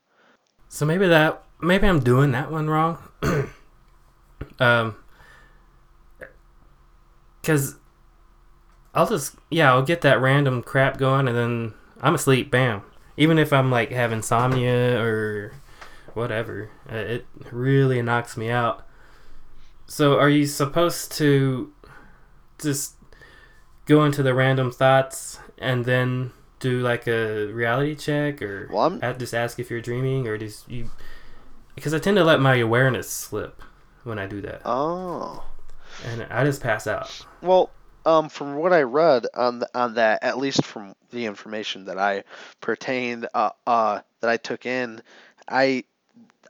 So maybe that maybe I'm doing that one wrong. (clears throat) um, because I'll just yeah I'll get that random crap going and then I'm asleep. Bam. Even if I'm like have insomnia or whatever, uh, it really knocks me out. So are you supposed to just go into the random thoughts and then do like a reality check, or Well, just ask if you're dreaming, or just you? Because I tend to let my awareness slip when I do that, Oh. and I just pass out. Well, um, from what I read on the, on that, at least from the information that I pertained, uh, uh, that I took in, I,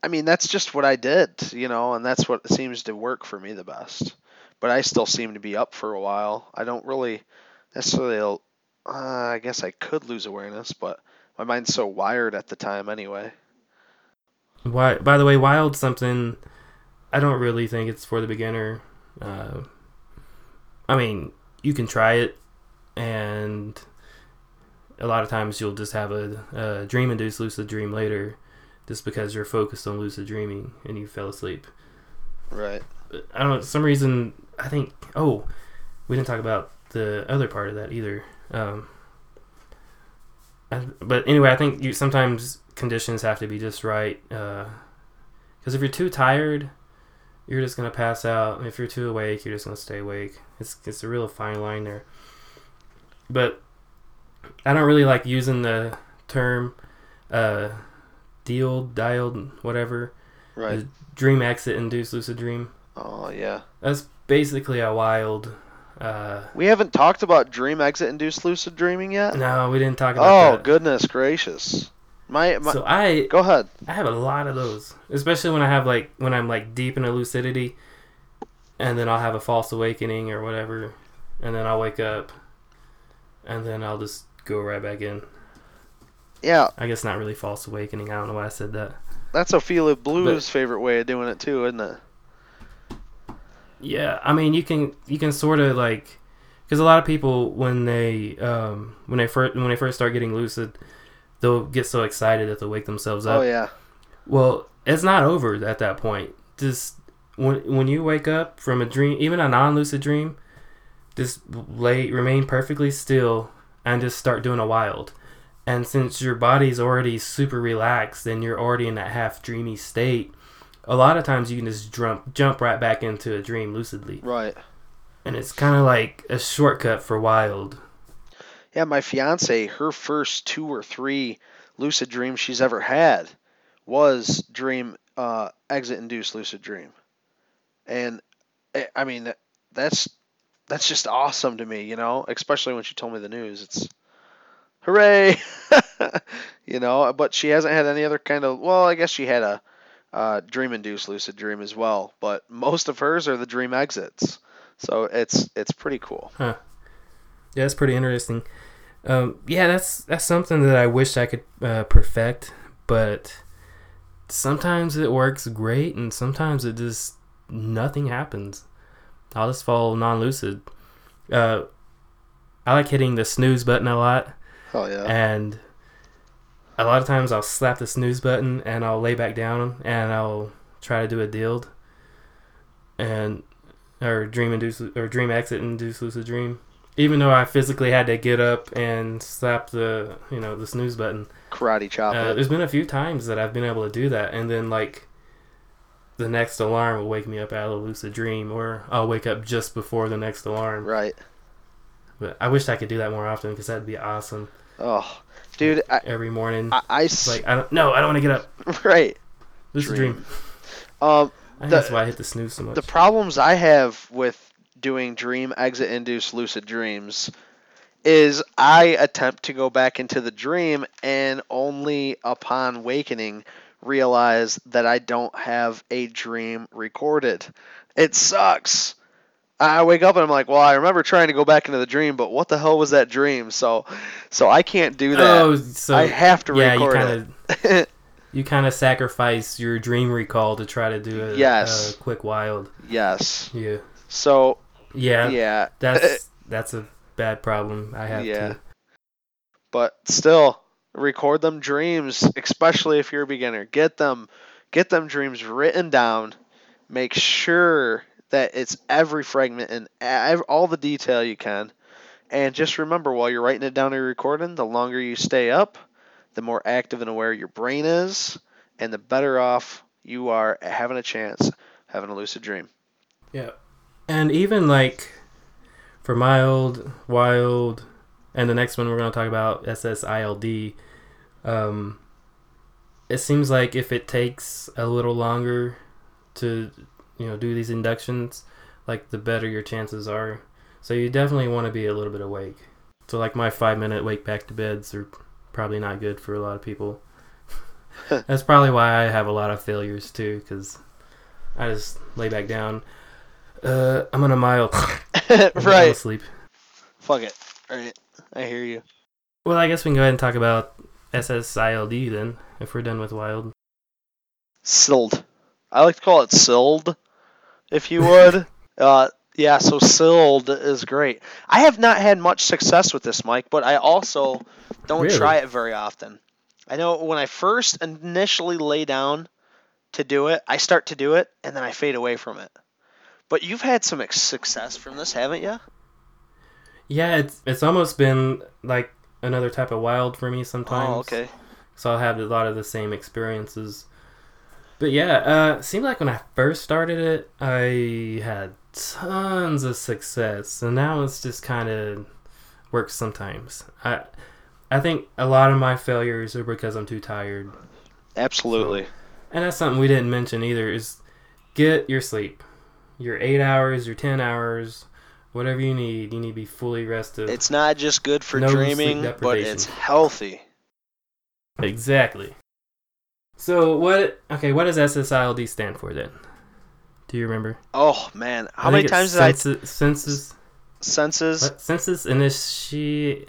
I mean, that's just what I did, you know, and that's what seems to work for me the best. But I still seem to be up for a while. I don't really necessarily. Uh, I guess I could lose awareness, but my mind's so wired at the time anyway. Why? By the way, wild something. I don't really think it's for the beginner. Uh, I mean, you can try it, and a lot of times you'll just have a, a dream-induced lucid dream later, just because you're focused on lucid dreaming and you fell asleep. Right. But I don't know. Some reason I think. Oh, we didn't talk about the other part of that either. Um, I, but anyway, I think you sometimes conditions have to be just right. Because if you're too tired, you're just gonna pass out. If you're too awake, you're just gonna stay awake. It's it's a real fine line there. But I don't really like using the term uh, dealed, dialed, whatever. Right. Dream exit induced lucid dream. Oh yeah. That's basically a wild. Uh, We haven't talked about dream exit induced lucid dreaming yet. no, we didn't talk about Oh that. goodness gracious. My, my So I go ahead. I have a lot of those, especially when I have like when I'm like deep in a lucidity, and then I'll have a false awakening or whatever, and then I'll wake up, and then I'll just go right back in. Yeah, I guess not really false awakening. I don't know why I said that. that's Ophelia Blue's favorite way of doing it too, isn't it? Yeah, I mean you can you can sort of like because a lot of people when they um when they first when they first start getting lucid, they'll get so excited that they'll wake themselves up. Oh yeah. Well, it's not over at that point. Just when when you wake up from a dream, even a non-lucid dream, just lay remain perfectly still and just start doing a wild. And since your body's already super relaxed and you're already in that half dreamy state, a lot of times you can just jump jump right back into a dream lucidly. Right. And it's kind of like a shortcut for wild. Yeah, my fiance, her first two or three lucid dreams she's ever had was dream uh, exit induced lucid dream, and eh, I mean that's that's just awesome to me, you know. Especially when she told me the news, it's hooray, (laughs) you know. But she hasn't had any other kind of. Well, I guess she had a uh, dream induced lucid dream as well, but most of hers are the dream exits. So it's it's pretty cool. huh. Yeah, that's pretty interesting. Um, yeah, that's that's something that I wish I could uh, perfect, but sometimes it works great, and sometimes it just nothing happens. I'll just fall non-lucid. Uh, I like hitting the snooze button a lot, Hell yeah. and a lot of times I'll slap the snooze button and I'll lay back down and I'll try to do a deal, and or dream induce or dream exit induce lucid dream. Even though I physically had to get up and slap the you know the snooze button, Karate chop uh, there's been a few times that I've been able to do that, and then like the next alarm will wake me up out of a lucid dream, or I'll wake up just before the next alarm. Right. But I wish I could do that more often because that'd be awesome. Oh, dude, I, Every morning, I, I like I don't no, I don't want to get up. (laughs) right. Lucid Dream. dream. Um, The- that's why I hit the snooze so much. the problems I have with doing dream exit induced lucid dreams is I attempt to go back into the dream and only upon awakening realize that I don't have a dream recorded. It sucks. I wake up and I'm like, well, I remember trying to go back into the dream, but what the hell was that dream? So, so I can't do that. oh, so I have to yeah, you record kind it. of (laughs) you kind of sacrifice your dream recall to try to do a, Yes. a quick wild. yes. Yeah, So yeah, yeah, that's (laughs) that's a bad problem. I have Yeah. to. but still record them dreams especially if you're a beginner get them get them dreams written down make sure that it's every fragment and all the detail you can and just remember while you're writing it down or recording the longer you stay up the more active and aware your brain is and the better off you are having a chance having a lucid dream Yeah, and even like for mild, wild, and the next one we're going to talk about SSILD. Um, it seems like if it takes a little longer to you know do these inductions, like the better your chances are. So you definitely want to be a little bit awake. So like my five minute wake back to beds are probably not good for a lot of people. (laughs) That's probably why I have a lot of failures too, because I just lay back down. Uh, I'm on a mile. (laughs) right. Sleep. Fuck it. Right. I hear you. Well, I guess we can go ahead and talk about SSILD then, if we're done with wild. Silled. I like to call it silled, if you would. (laughs) uh, yeah, so Sild is great. I have not had much success with this, Mike, but I also don't Really? try it very often. I know when I first initially lay down to do it, I start to do it and then I fade away from it. But you've had some success from this, haven't you? Yeah, it's it's almost been like another type of wild for me sometimes. Oh, okay. So I'll have a lot of the same experiences. But yeah, uh, seemed like when I first started it, I had tons of success, and now it's just kind of works sometimes. I I think a lot of my failures are because I'm too tired, Absolutely. and that's something we didn't mention either. Is get your sleep, your eight hours, your ten hours, whatever you need. You need to be fully rested. It's not just good for No dreaming, but it's healthy. Exactly. So what? Okay, what does SSILD stand for then? Do you remember? Oh man, how many times did I census, census senses? what? census initi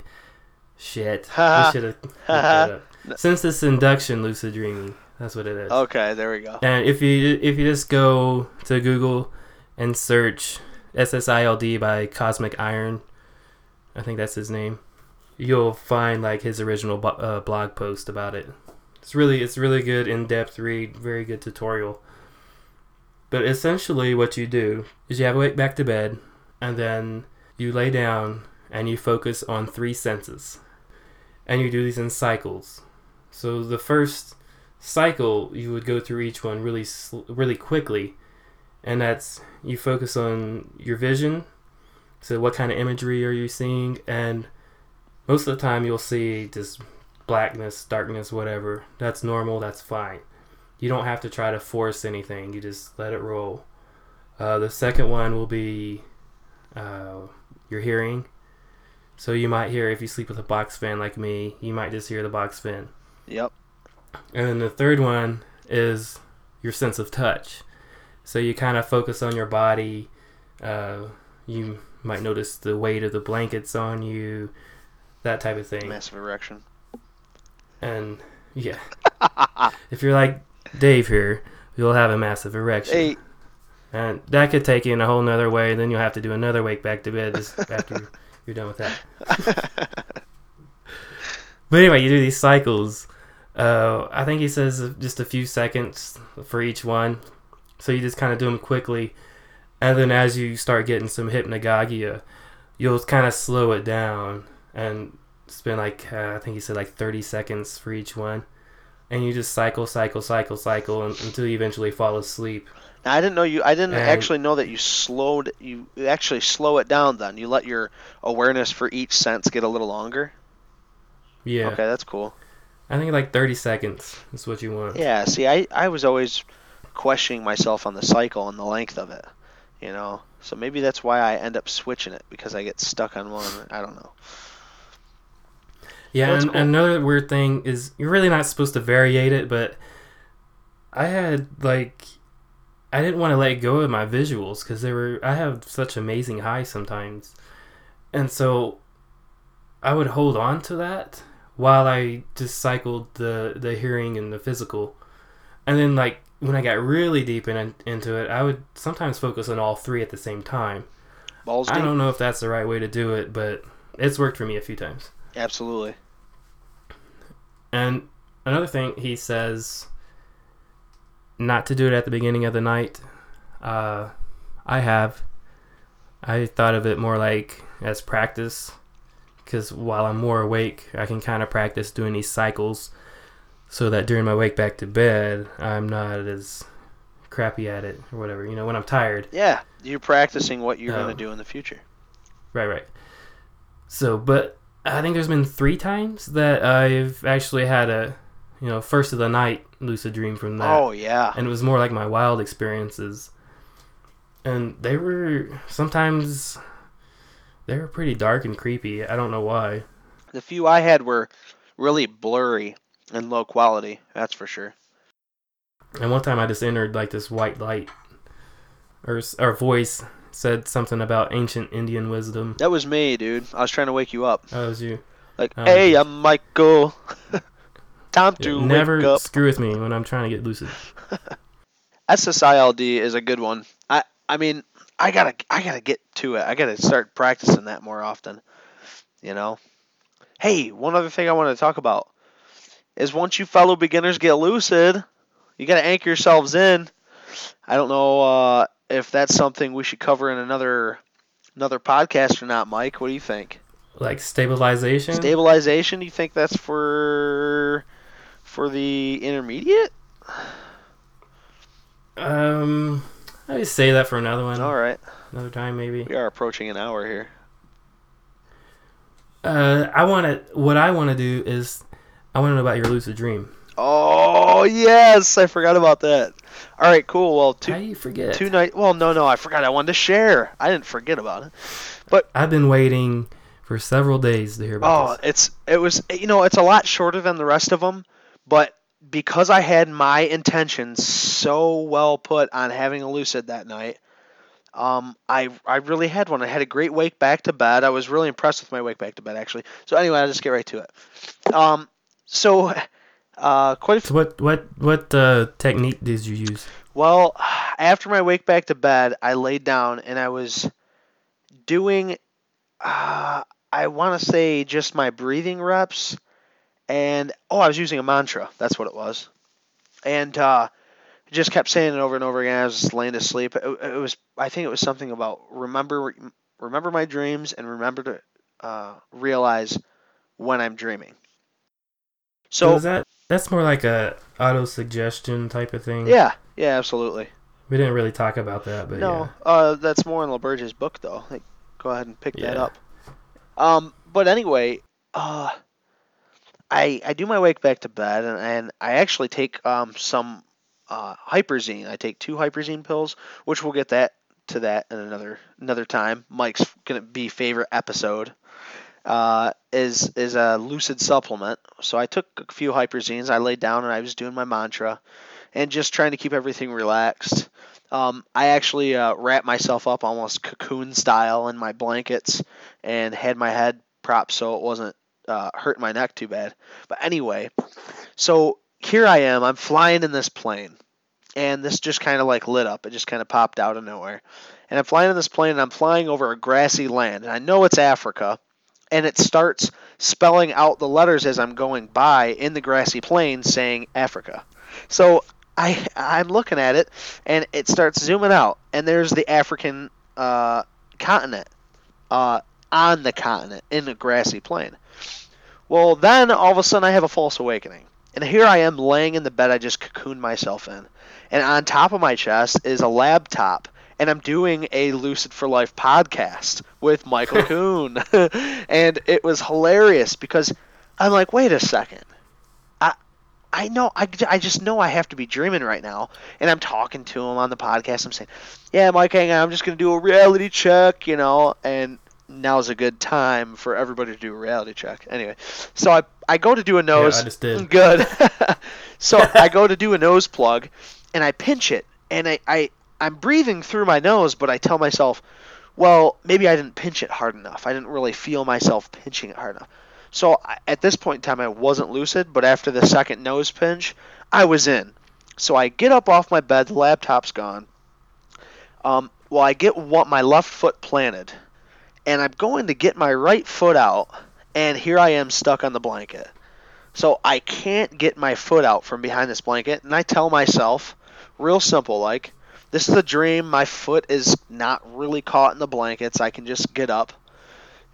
shit. Should have looked that up. census induction lucid dreaming. That's what it is. Okay, there we go. And if you if you just go to Google and search SSILD by Cosmic Iron, I think that's his name. You'll find like his original bo- uh, blog post about it. It's really it's really good in depth read, very good tutorial. But essentially, what you do is you have to wake back to bed, and then you lay down and you focus on three senses, and you do these in cycles. So the first cycle you would go through each one really really quickly and that's you focus on your vision so what kind of imagery are you seeing and most of the time you'll see just blackness darkness whatever that's normal that's fine you don't have to try to force anything you just let it roll uh, the second one will be uh, your hearing so you might hear if you sleep with a box fan like me you might just hear the box fan Yep. and then the third one is your sense of touch. So you kind of focus on your body. Uh, you might notice the weight of the blankets on you, that type of thing. Massive erection. And yeah, if you're like Dave here, you'll have a massive erection. Hey, And that could take you in a whole nother way. Then you'll have to do another wake back to bed just (laughs) after you're done with that. But anyway, you do these cycles. Uh, I think he says just a few seconds for each one. So you just kind of do them quickly. And then as you start getting some hypnagogia, you'll kind of slow it down and spend like, uh, I think he said like 30 seconds for each one. And you just cycle, cycle, cycle, cycle until you eventually fall asleep. now, I didn't know you. I didn't And- actually know that you slowed. You actually slow it down. Then you let your awareness for each sense get a little longer. Yeah. Okay, that's cool. I think like 30 seconds is what you want. Yeah. See, I I was always questioning myself on the cycle and the length of it. You know. So maybe that's why I end up switching it because I get stuck on one. I don't know. Yeah, and cool. another weird thing is you're really not supposed to variate it, but I had like I didn't want to let go of my visuals because they were I have such amazing highs sometimes, and so I would hold on to that while I just cycled the the hearing and the physical, and then like when I got really deep in, into it, I would sometimes focus on all three at the same time. Balls I deep. don't know if that's the right way to do it, but it's worked for me a few times. Absolutely. And another thing he says not to do it at the beginning of the night. Uh, I have. I thought of it more like as practice because while I'm more awake, I can kind of practice doing these cycles so that during my wake back to bed, I'm not as crappy at it or whatever. You know, when I'm tired. Yeah, you're practicing what you're Oh. gonna do in the future. Right, right. So, but I think there's been three times that I've actually had a, you know, first of the night lucid dream from that. Oh yeah. and it was more like my wild experiences and they were sometimes they were pretty dark and creepy i don't know why The few I had were really blurry and low quality. That's for sure. and one time i just entered like this white light or or voice said something about ancient indian wisdom That was me, dude. I was trying to wake you up. that was you Like, Oh, hey. I'm Michael. (laughs) Time Yeah, to never wake up. screw with me when i'm trying to get lucid (laughs) SSILD is a good one. I I mean, I gotta I gotta get to it. I gotta start practicing that more often. You know. Hey, one other thing I want to talk about is once you fellow beginners get lucid, you gotta anchor yourselves in. I don't know uh, if that's something we should cover in another another podcast or not, Mike. What do you think? like stabilization Stabilization? Do you think that's for for the intermediate? um i just say that for another one All right, another time maybe we are approaching an hour here. uh i want to what i want to do is i want to know about your lucid dream Oh yes, I forgot about that. All right, cool. Well, How two do you forget? two night. Well, no, no, I forgot. I wanted to share. I didn't forget about it. But I've been waiting for several days to hear Oh, about this. it's it was you know it's a lot shorter than the rest of them, but because I had my intentions so well put on having a lucid that night, um, I I really had one. I had a great wake back to bed. I was really impressed with my wake back to bed actually. So anyway, I'll just get right to it. Um, so (laughs) uh, quite a few So what what what uh, technique did you use? Well, after my wake back to bed, I laid down and I was doing, uh, I want to say just my breathing reps, and oh, I was using a mantra. That's what it was, and uh, just kept saying it over and over again. I was just laying to sleep. It, it was, I think it was something about remember, remember my dreams and remember to uh, realize when I'm dreaming. So So that that's more like a auto suggestion type of thing. yeah, yeah, absolutely. We didn't really talk about that, but no, uh, that's more in LaBerge's book, though. Like, go ahead and pick that Yeah. up. Um, but anyway, uh, I I do my wake back to bed, and, and I actually take um some uh huperzine. I take two huperzine pills, which we'll get that to that in another another time. Mike's gonna be favorite episode. Uh, is is a lucid supplement. So I took a few huperzines. I laid down and I was doing my mantra, and just trying to keep everything relaxed. Um, I actually uh, wrapped myself up almost cocoon style in my blankets and had my head propped so it wasn't uh, hurting my neck too bad. But anyway, so here I am. I'm flying in this plane, and this just kind of like lit up. It just kind of popped out of nowhere. And I'm flying in this plane, and I'm flying over a grassy land, and I know it's Africa. And it starts spelling out the letters as I'm going by in the grassy plain, saying Africa. So I I'm looking at it, and it starts zooming out, and there's the African uh, continent uh, on the continent in the grassy plain. Well, then all of a sudden I have a false awakening, and here I am laying in the bed I just cocooned myself in, and on top of my chest is a laptop. And I'm doing a Lucid for Life podcast with Michael (laughs) Kuhn. (laughs) and it was hilarious because I'm like, wait a second. I know, I, I just know I have to be dreaming right now. And I'm talking to him on the podcast. I'm saying, yeah, Mike, hang on. I'm just going to do a reality check, you know. And now's a good time for everybody to do a reality check. Anyway, so I, I go to do a nose. yeah. I just did. Good. (laughs) so I go to do a nose plug, and I pinch it, and I, I I'm breathing through my nose, but I tell myself, well, maybe I didn't pinch it hard enough. I didn't really feel myself pinching it hard enough. So at this point in time, I wasn't lucid, but after the second nose pinch, I was in. So I get up off my bed, the laptop's gone. Um, well, I get what my left foot planted, and I'm going to get my right foot out, and here I am stuck on the blanket. So I can't get my foot out from behind this blanket, and I tell myself, real simple, like, this is a dream. My foot is not really caught in the blankets. I can just get up.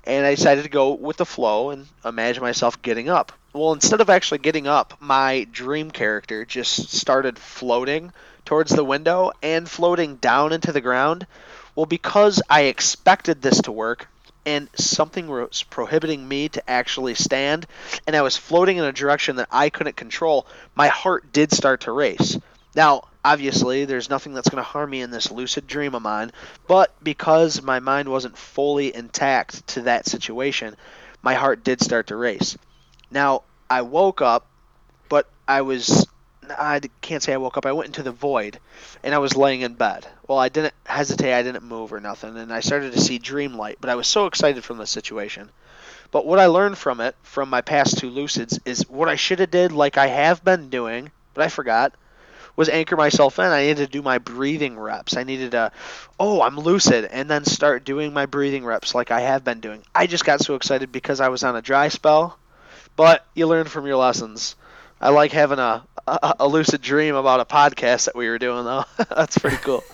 And I decided to go with the flow and imagine myself getting up. Well, instead of actually getting up, my dream character just started floating towards the window and floating down into the ground. Well, because I expected this to work, and something was prohibiting me to actually stand, and I was floating in a direction that I couldn't control, my heart did start to race. Now, obviously, there's nothing that's going to harm me in this lucid dream of mine, but because my mind wasn't fully intact to that situation, my heart did start to race. Now, I woke up, but I was I can't say I woke up. I went into the void, and I was laying in bed. Well, I didn't hesitate. I didn't move or nothing, and I started to see dream light. But I was so excited from the situation. But what I learned from it, from my past two lucids, is what I should have did, like I have been doing, but I forgot, was anchor myself in. I needed to do my breathing reps. I needed to, oh, I'm lucid, and then start doing my breathing reps like I have been doing. I just got so excited because I was on a dry spell. But you learn from your lessons. I like having a, a, a lucid dream about a podcast that we were doing though. (laughs) That's pretty cool. (laughs)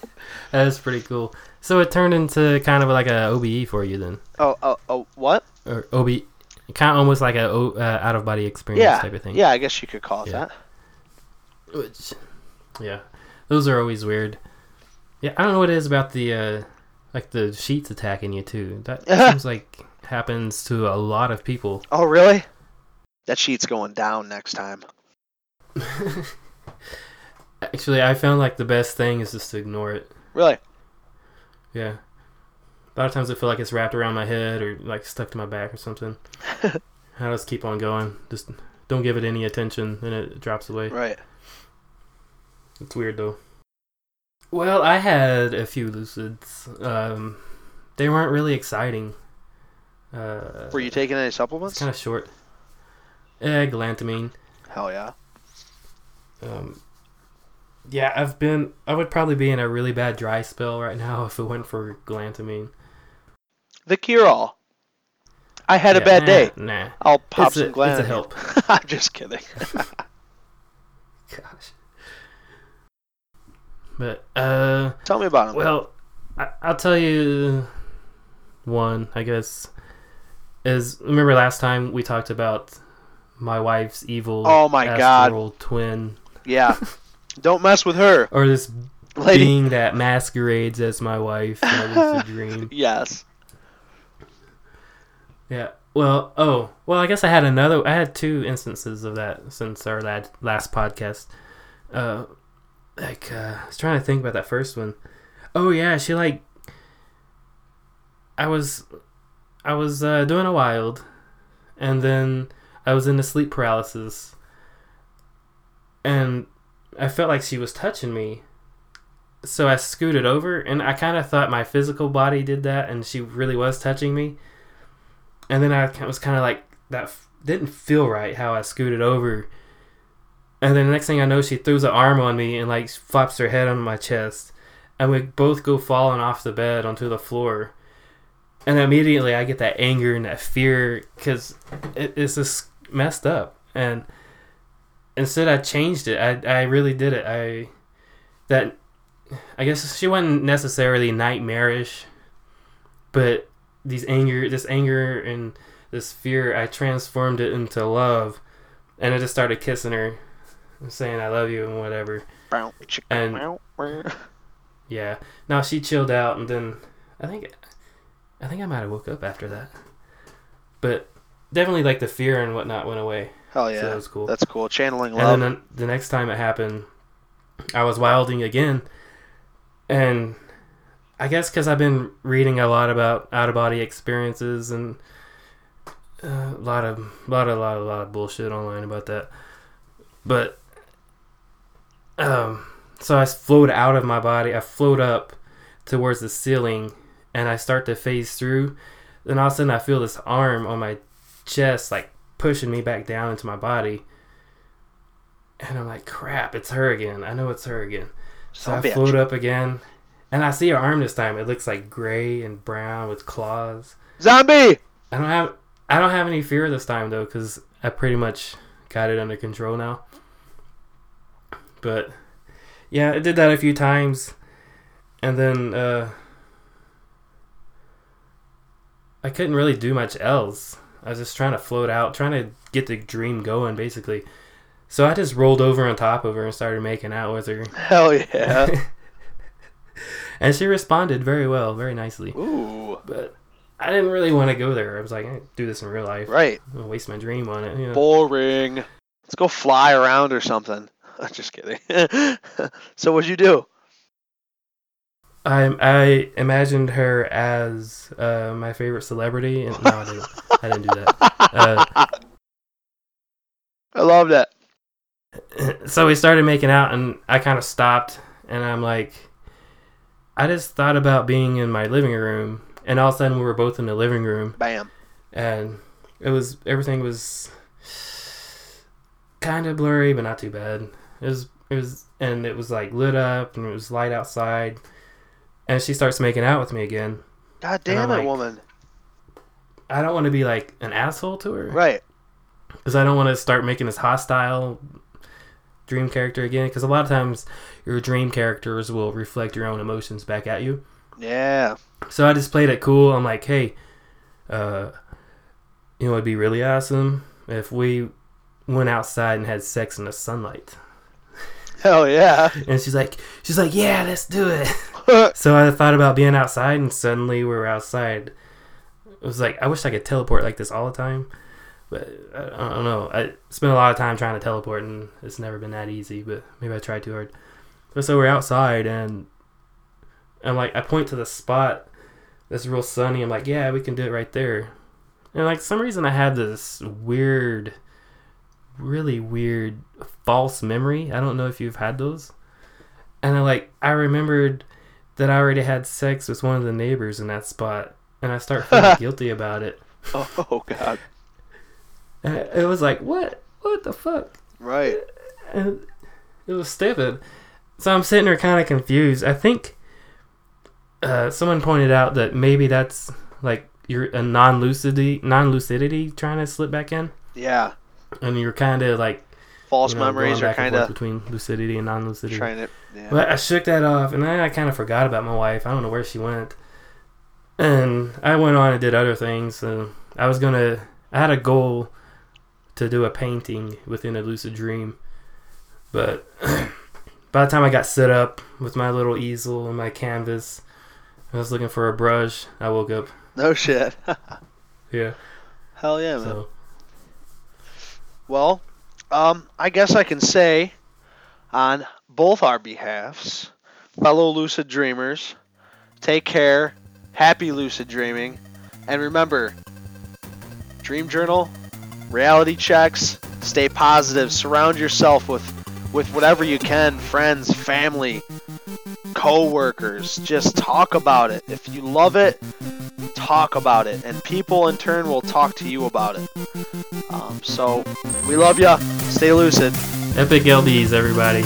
That is pretty cool. So it turned into kind of like a OBE for you then, Oh, oh, oh, what? or OB, kind of almost like a uh, out of body experience Yeah, type of thing. yeah. I guess you could call it Yeah. that. Which, yeah, those are always weird. Yeah, I don't know what it is about the uh, like the sheets attacking you too. That (laughs) seems like happens to a lot of people. Oh, really? That sheet's going down next time. (laughs) Actually, I found like the best thing is just to ignore it. Really? Yeah. A lot of times I feel like it's wrapped around my head or like stuck to my back or something. (laughs) I just keep on going. Just don't give it any attention, and it drops away. Right. It's weird though. Well, I had a few lucids. Um, they weren't really exciting. Uh, Were you taking any supplements? kind of short. Eh, galantamine. Hell yeah. Um, yeah, I've been. I would probably be in a really bad dry spell right now (laughs) if it went for galantamine. The cure all. I had a bad nah, day. Nah. I'll pop It's a- some it's a help. (laughs) I'm just kidding. (laughs) Gosh. But uh, Tell me about him. well, I, I'll tell you one. I guess is remember last time we talked about my wife's evil. Oh my God. twin, yeah. (laughs) Don't mess with her, or this lady. being that masquerades as my wife in a (laughs) dream. Yes. Yeah. Well, oh, well, I guess I had another. I had two instances of that since our last podcast. Uh, like, uh, I was trying to think about that first one. Oh yeah, she like. I was, I was uh, doing a wild, and then I was in a sleep paralysis, and I felt like she was touching me. So I scooted over, and I kind of thought my physical body did that, and she really was touching me and then I was kind of like that didn't feel right how I scooted over. And then the next thing I know, she throws an arm on me and like flops her head on my chest, and we both go falling off the bed onto the floor. And immediately I get that anger and that fear because it, it's just messed up. And instead, I changed it. I I really did it. I that I guess she wasn't necessarily nightmarish, but these anger this anger and this fear i transformed it into love and i just started kissing her saying i love you and whatever. And- yeah. Now she chilled out and then i think i think i might have woke up after that. But definitely like the fear and whatnot went away. Hell so yeah. that was cool. That's cool. Channeling and then the next time it happened, I was wilding again, and I guess because I've been reading a lot about out of body experiences and uh, a lot of lot of lot of lot of bullshit online about that. But um, so I float out of my body. I float up towards the ceiling, and I start to phase through. Then all of a sudden, I feel this arm on my chest, like pushing me back down into my body. And I'm like, crap, it's her again. I know it's her again. So I bitch. float up again, and I see her arm this time. It looks like gray and brown with claws. Zombie! I don't have I don't have any fear this time though, because I pretty much got it under control now. But yeah, I did that a few times, and then uh, I couldn't really do much else. I was just trying to float out, trying to get the dream going, basically. So I just rolled over on top of her and started making out with her. (laughs) Hell yeah. (laughs) and she responded very well, very nicely. Ooh. But I didn't really want to go there. I was like, I do this in real life. Right. I'm waste my dream on it. You know? Boring. Let's go fly around or something. (laughs) Just kidding. (laughs) so what'd you do? I I imagined her as uh, my favorite celebrity, and no, I didn't. I didn't do that. Uh, (laughs) I love that. so we started making out, and I kind of stopped, and I'm like, I just thought about being in my living room, and all of a sudden we were both in the living room, Bam. and it was everything was kind of blurry, but not too bad. It was it was, and it was like lit up, and it was light outside, and she starts making out with me again. God damn it, like- woman. I don't want to be like an asshole to her. Right. because I don't want to start making this hostile dream character again. Because a lot of times your dream characters will reflect your own emotions back at you. Yeah. So I just played it cool. I'm like, hey, uh, you know, it'd be really awesome if we went outside and had sex in the sunlight. Hell yeah. And she's like, she's like, yeah, let's do it. (laughs) So I thought about being outside, and suddenly we were outside. It was like I wish I could teleport like this all the time, but I, I don't know. I spent a lot of time trying to teleport, and it's never been that easy. But maybe I tried too hard. But so we're outside, and I'm like, I point to the spot that's real sunny. I'm like, yeah, we can do it right there. And like some reason, I had this weird, really weird false memory. I don't know if you've had those. And I like I remembered that I already had sex with one of the neighbors in that spot, and I start feeling (laughs) guilty about it. oh god. (laughs) And it was like, what? What the fuck? Right. And it was stupid. So I'm sitting there kind of confused. I think uh, someone pointed out that maybe that's like you're a non-lucidity, non-lucidity trying to slip back in, Yeah. and you're kind of like False you know, memories are kind of between lucidity and non-lucidity. trying to. Yeah. But I shook that off, and then I kind of forgot about my wife. I don't know where she went. And I went on and did other things. And I was gonna. I had a goal to do a painting within a lucid dream, but (clears throat) by the time I got set up with my little easel and my canvas, I was looking for a brush. I woke up. No shit. (laughs) Yeah. Hell yeah, man. So Well, um, I guess I can say on both our behalfs, fellow lucid dreamers, take care, happy lucid dreaming, and remember, dream journal, reality checks, stay positive, surround yourself with with whatever you can, friends, family, co-workers, just talk about it. If you love it, talk about it, and people in turn will talk to you about it. Um, so we love ya. Stay lucid. epic LDs, everybody.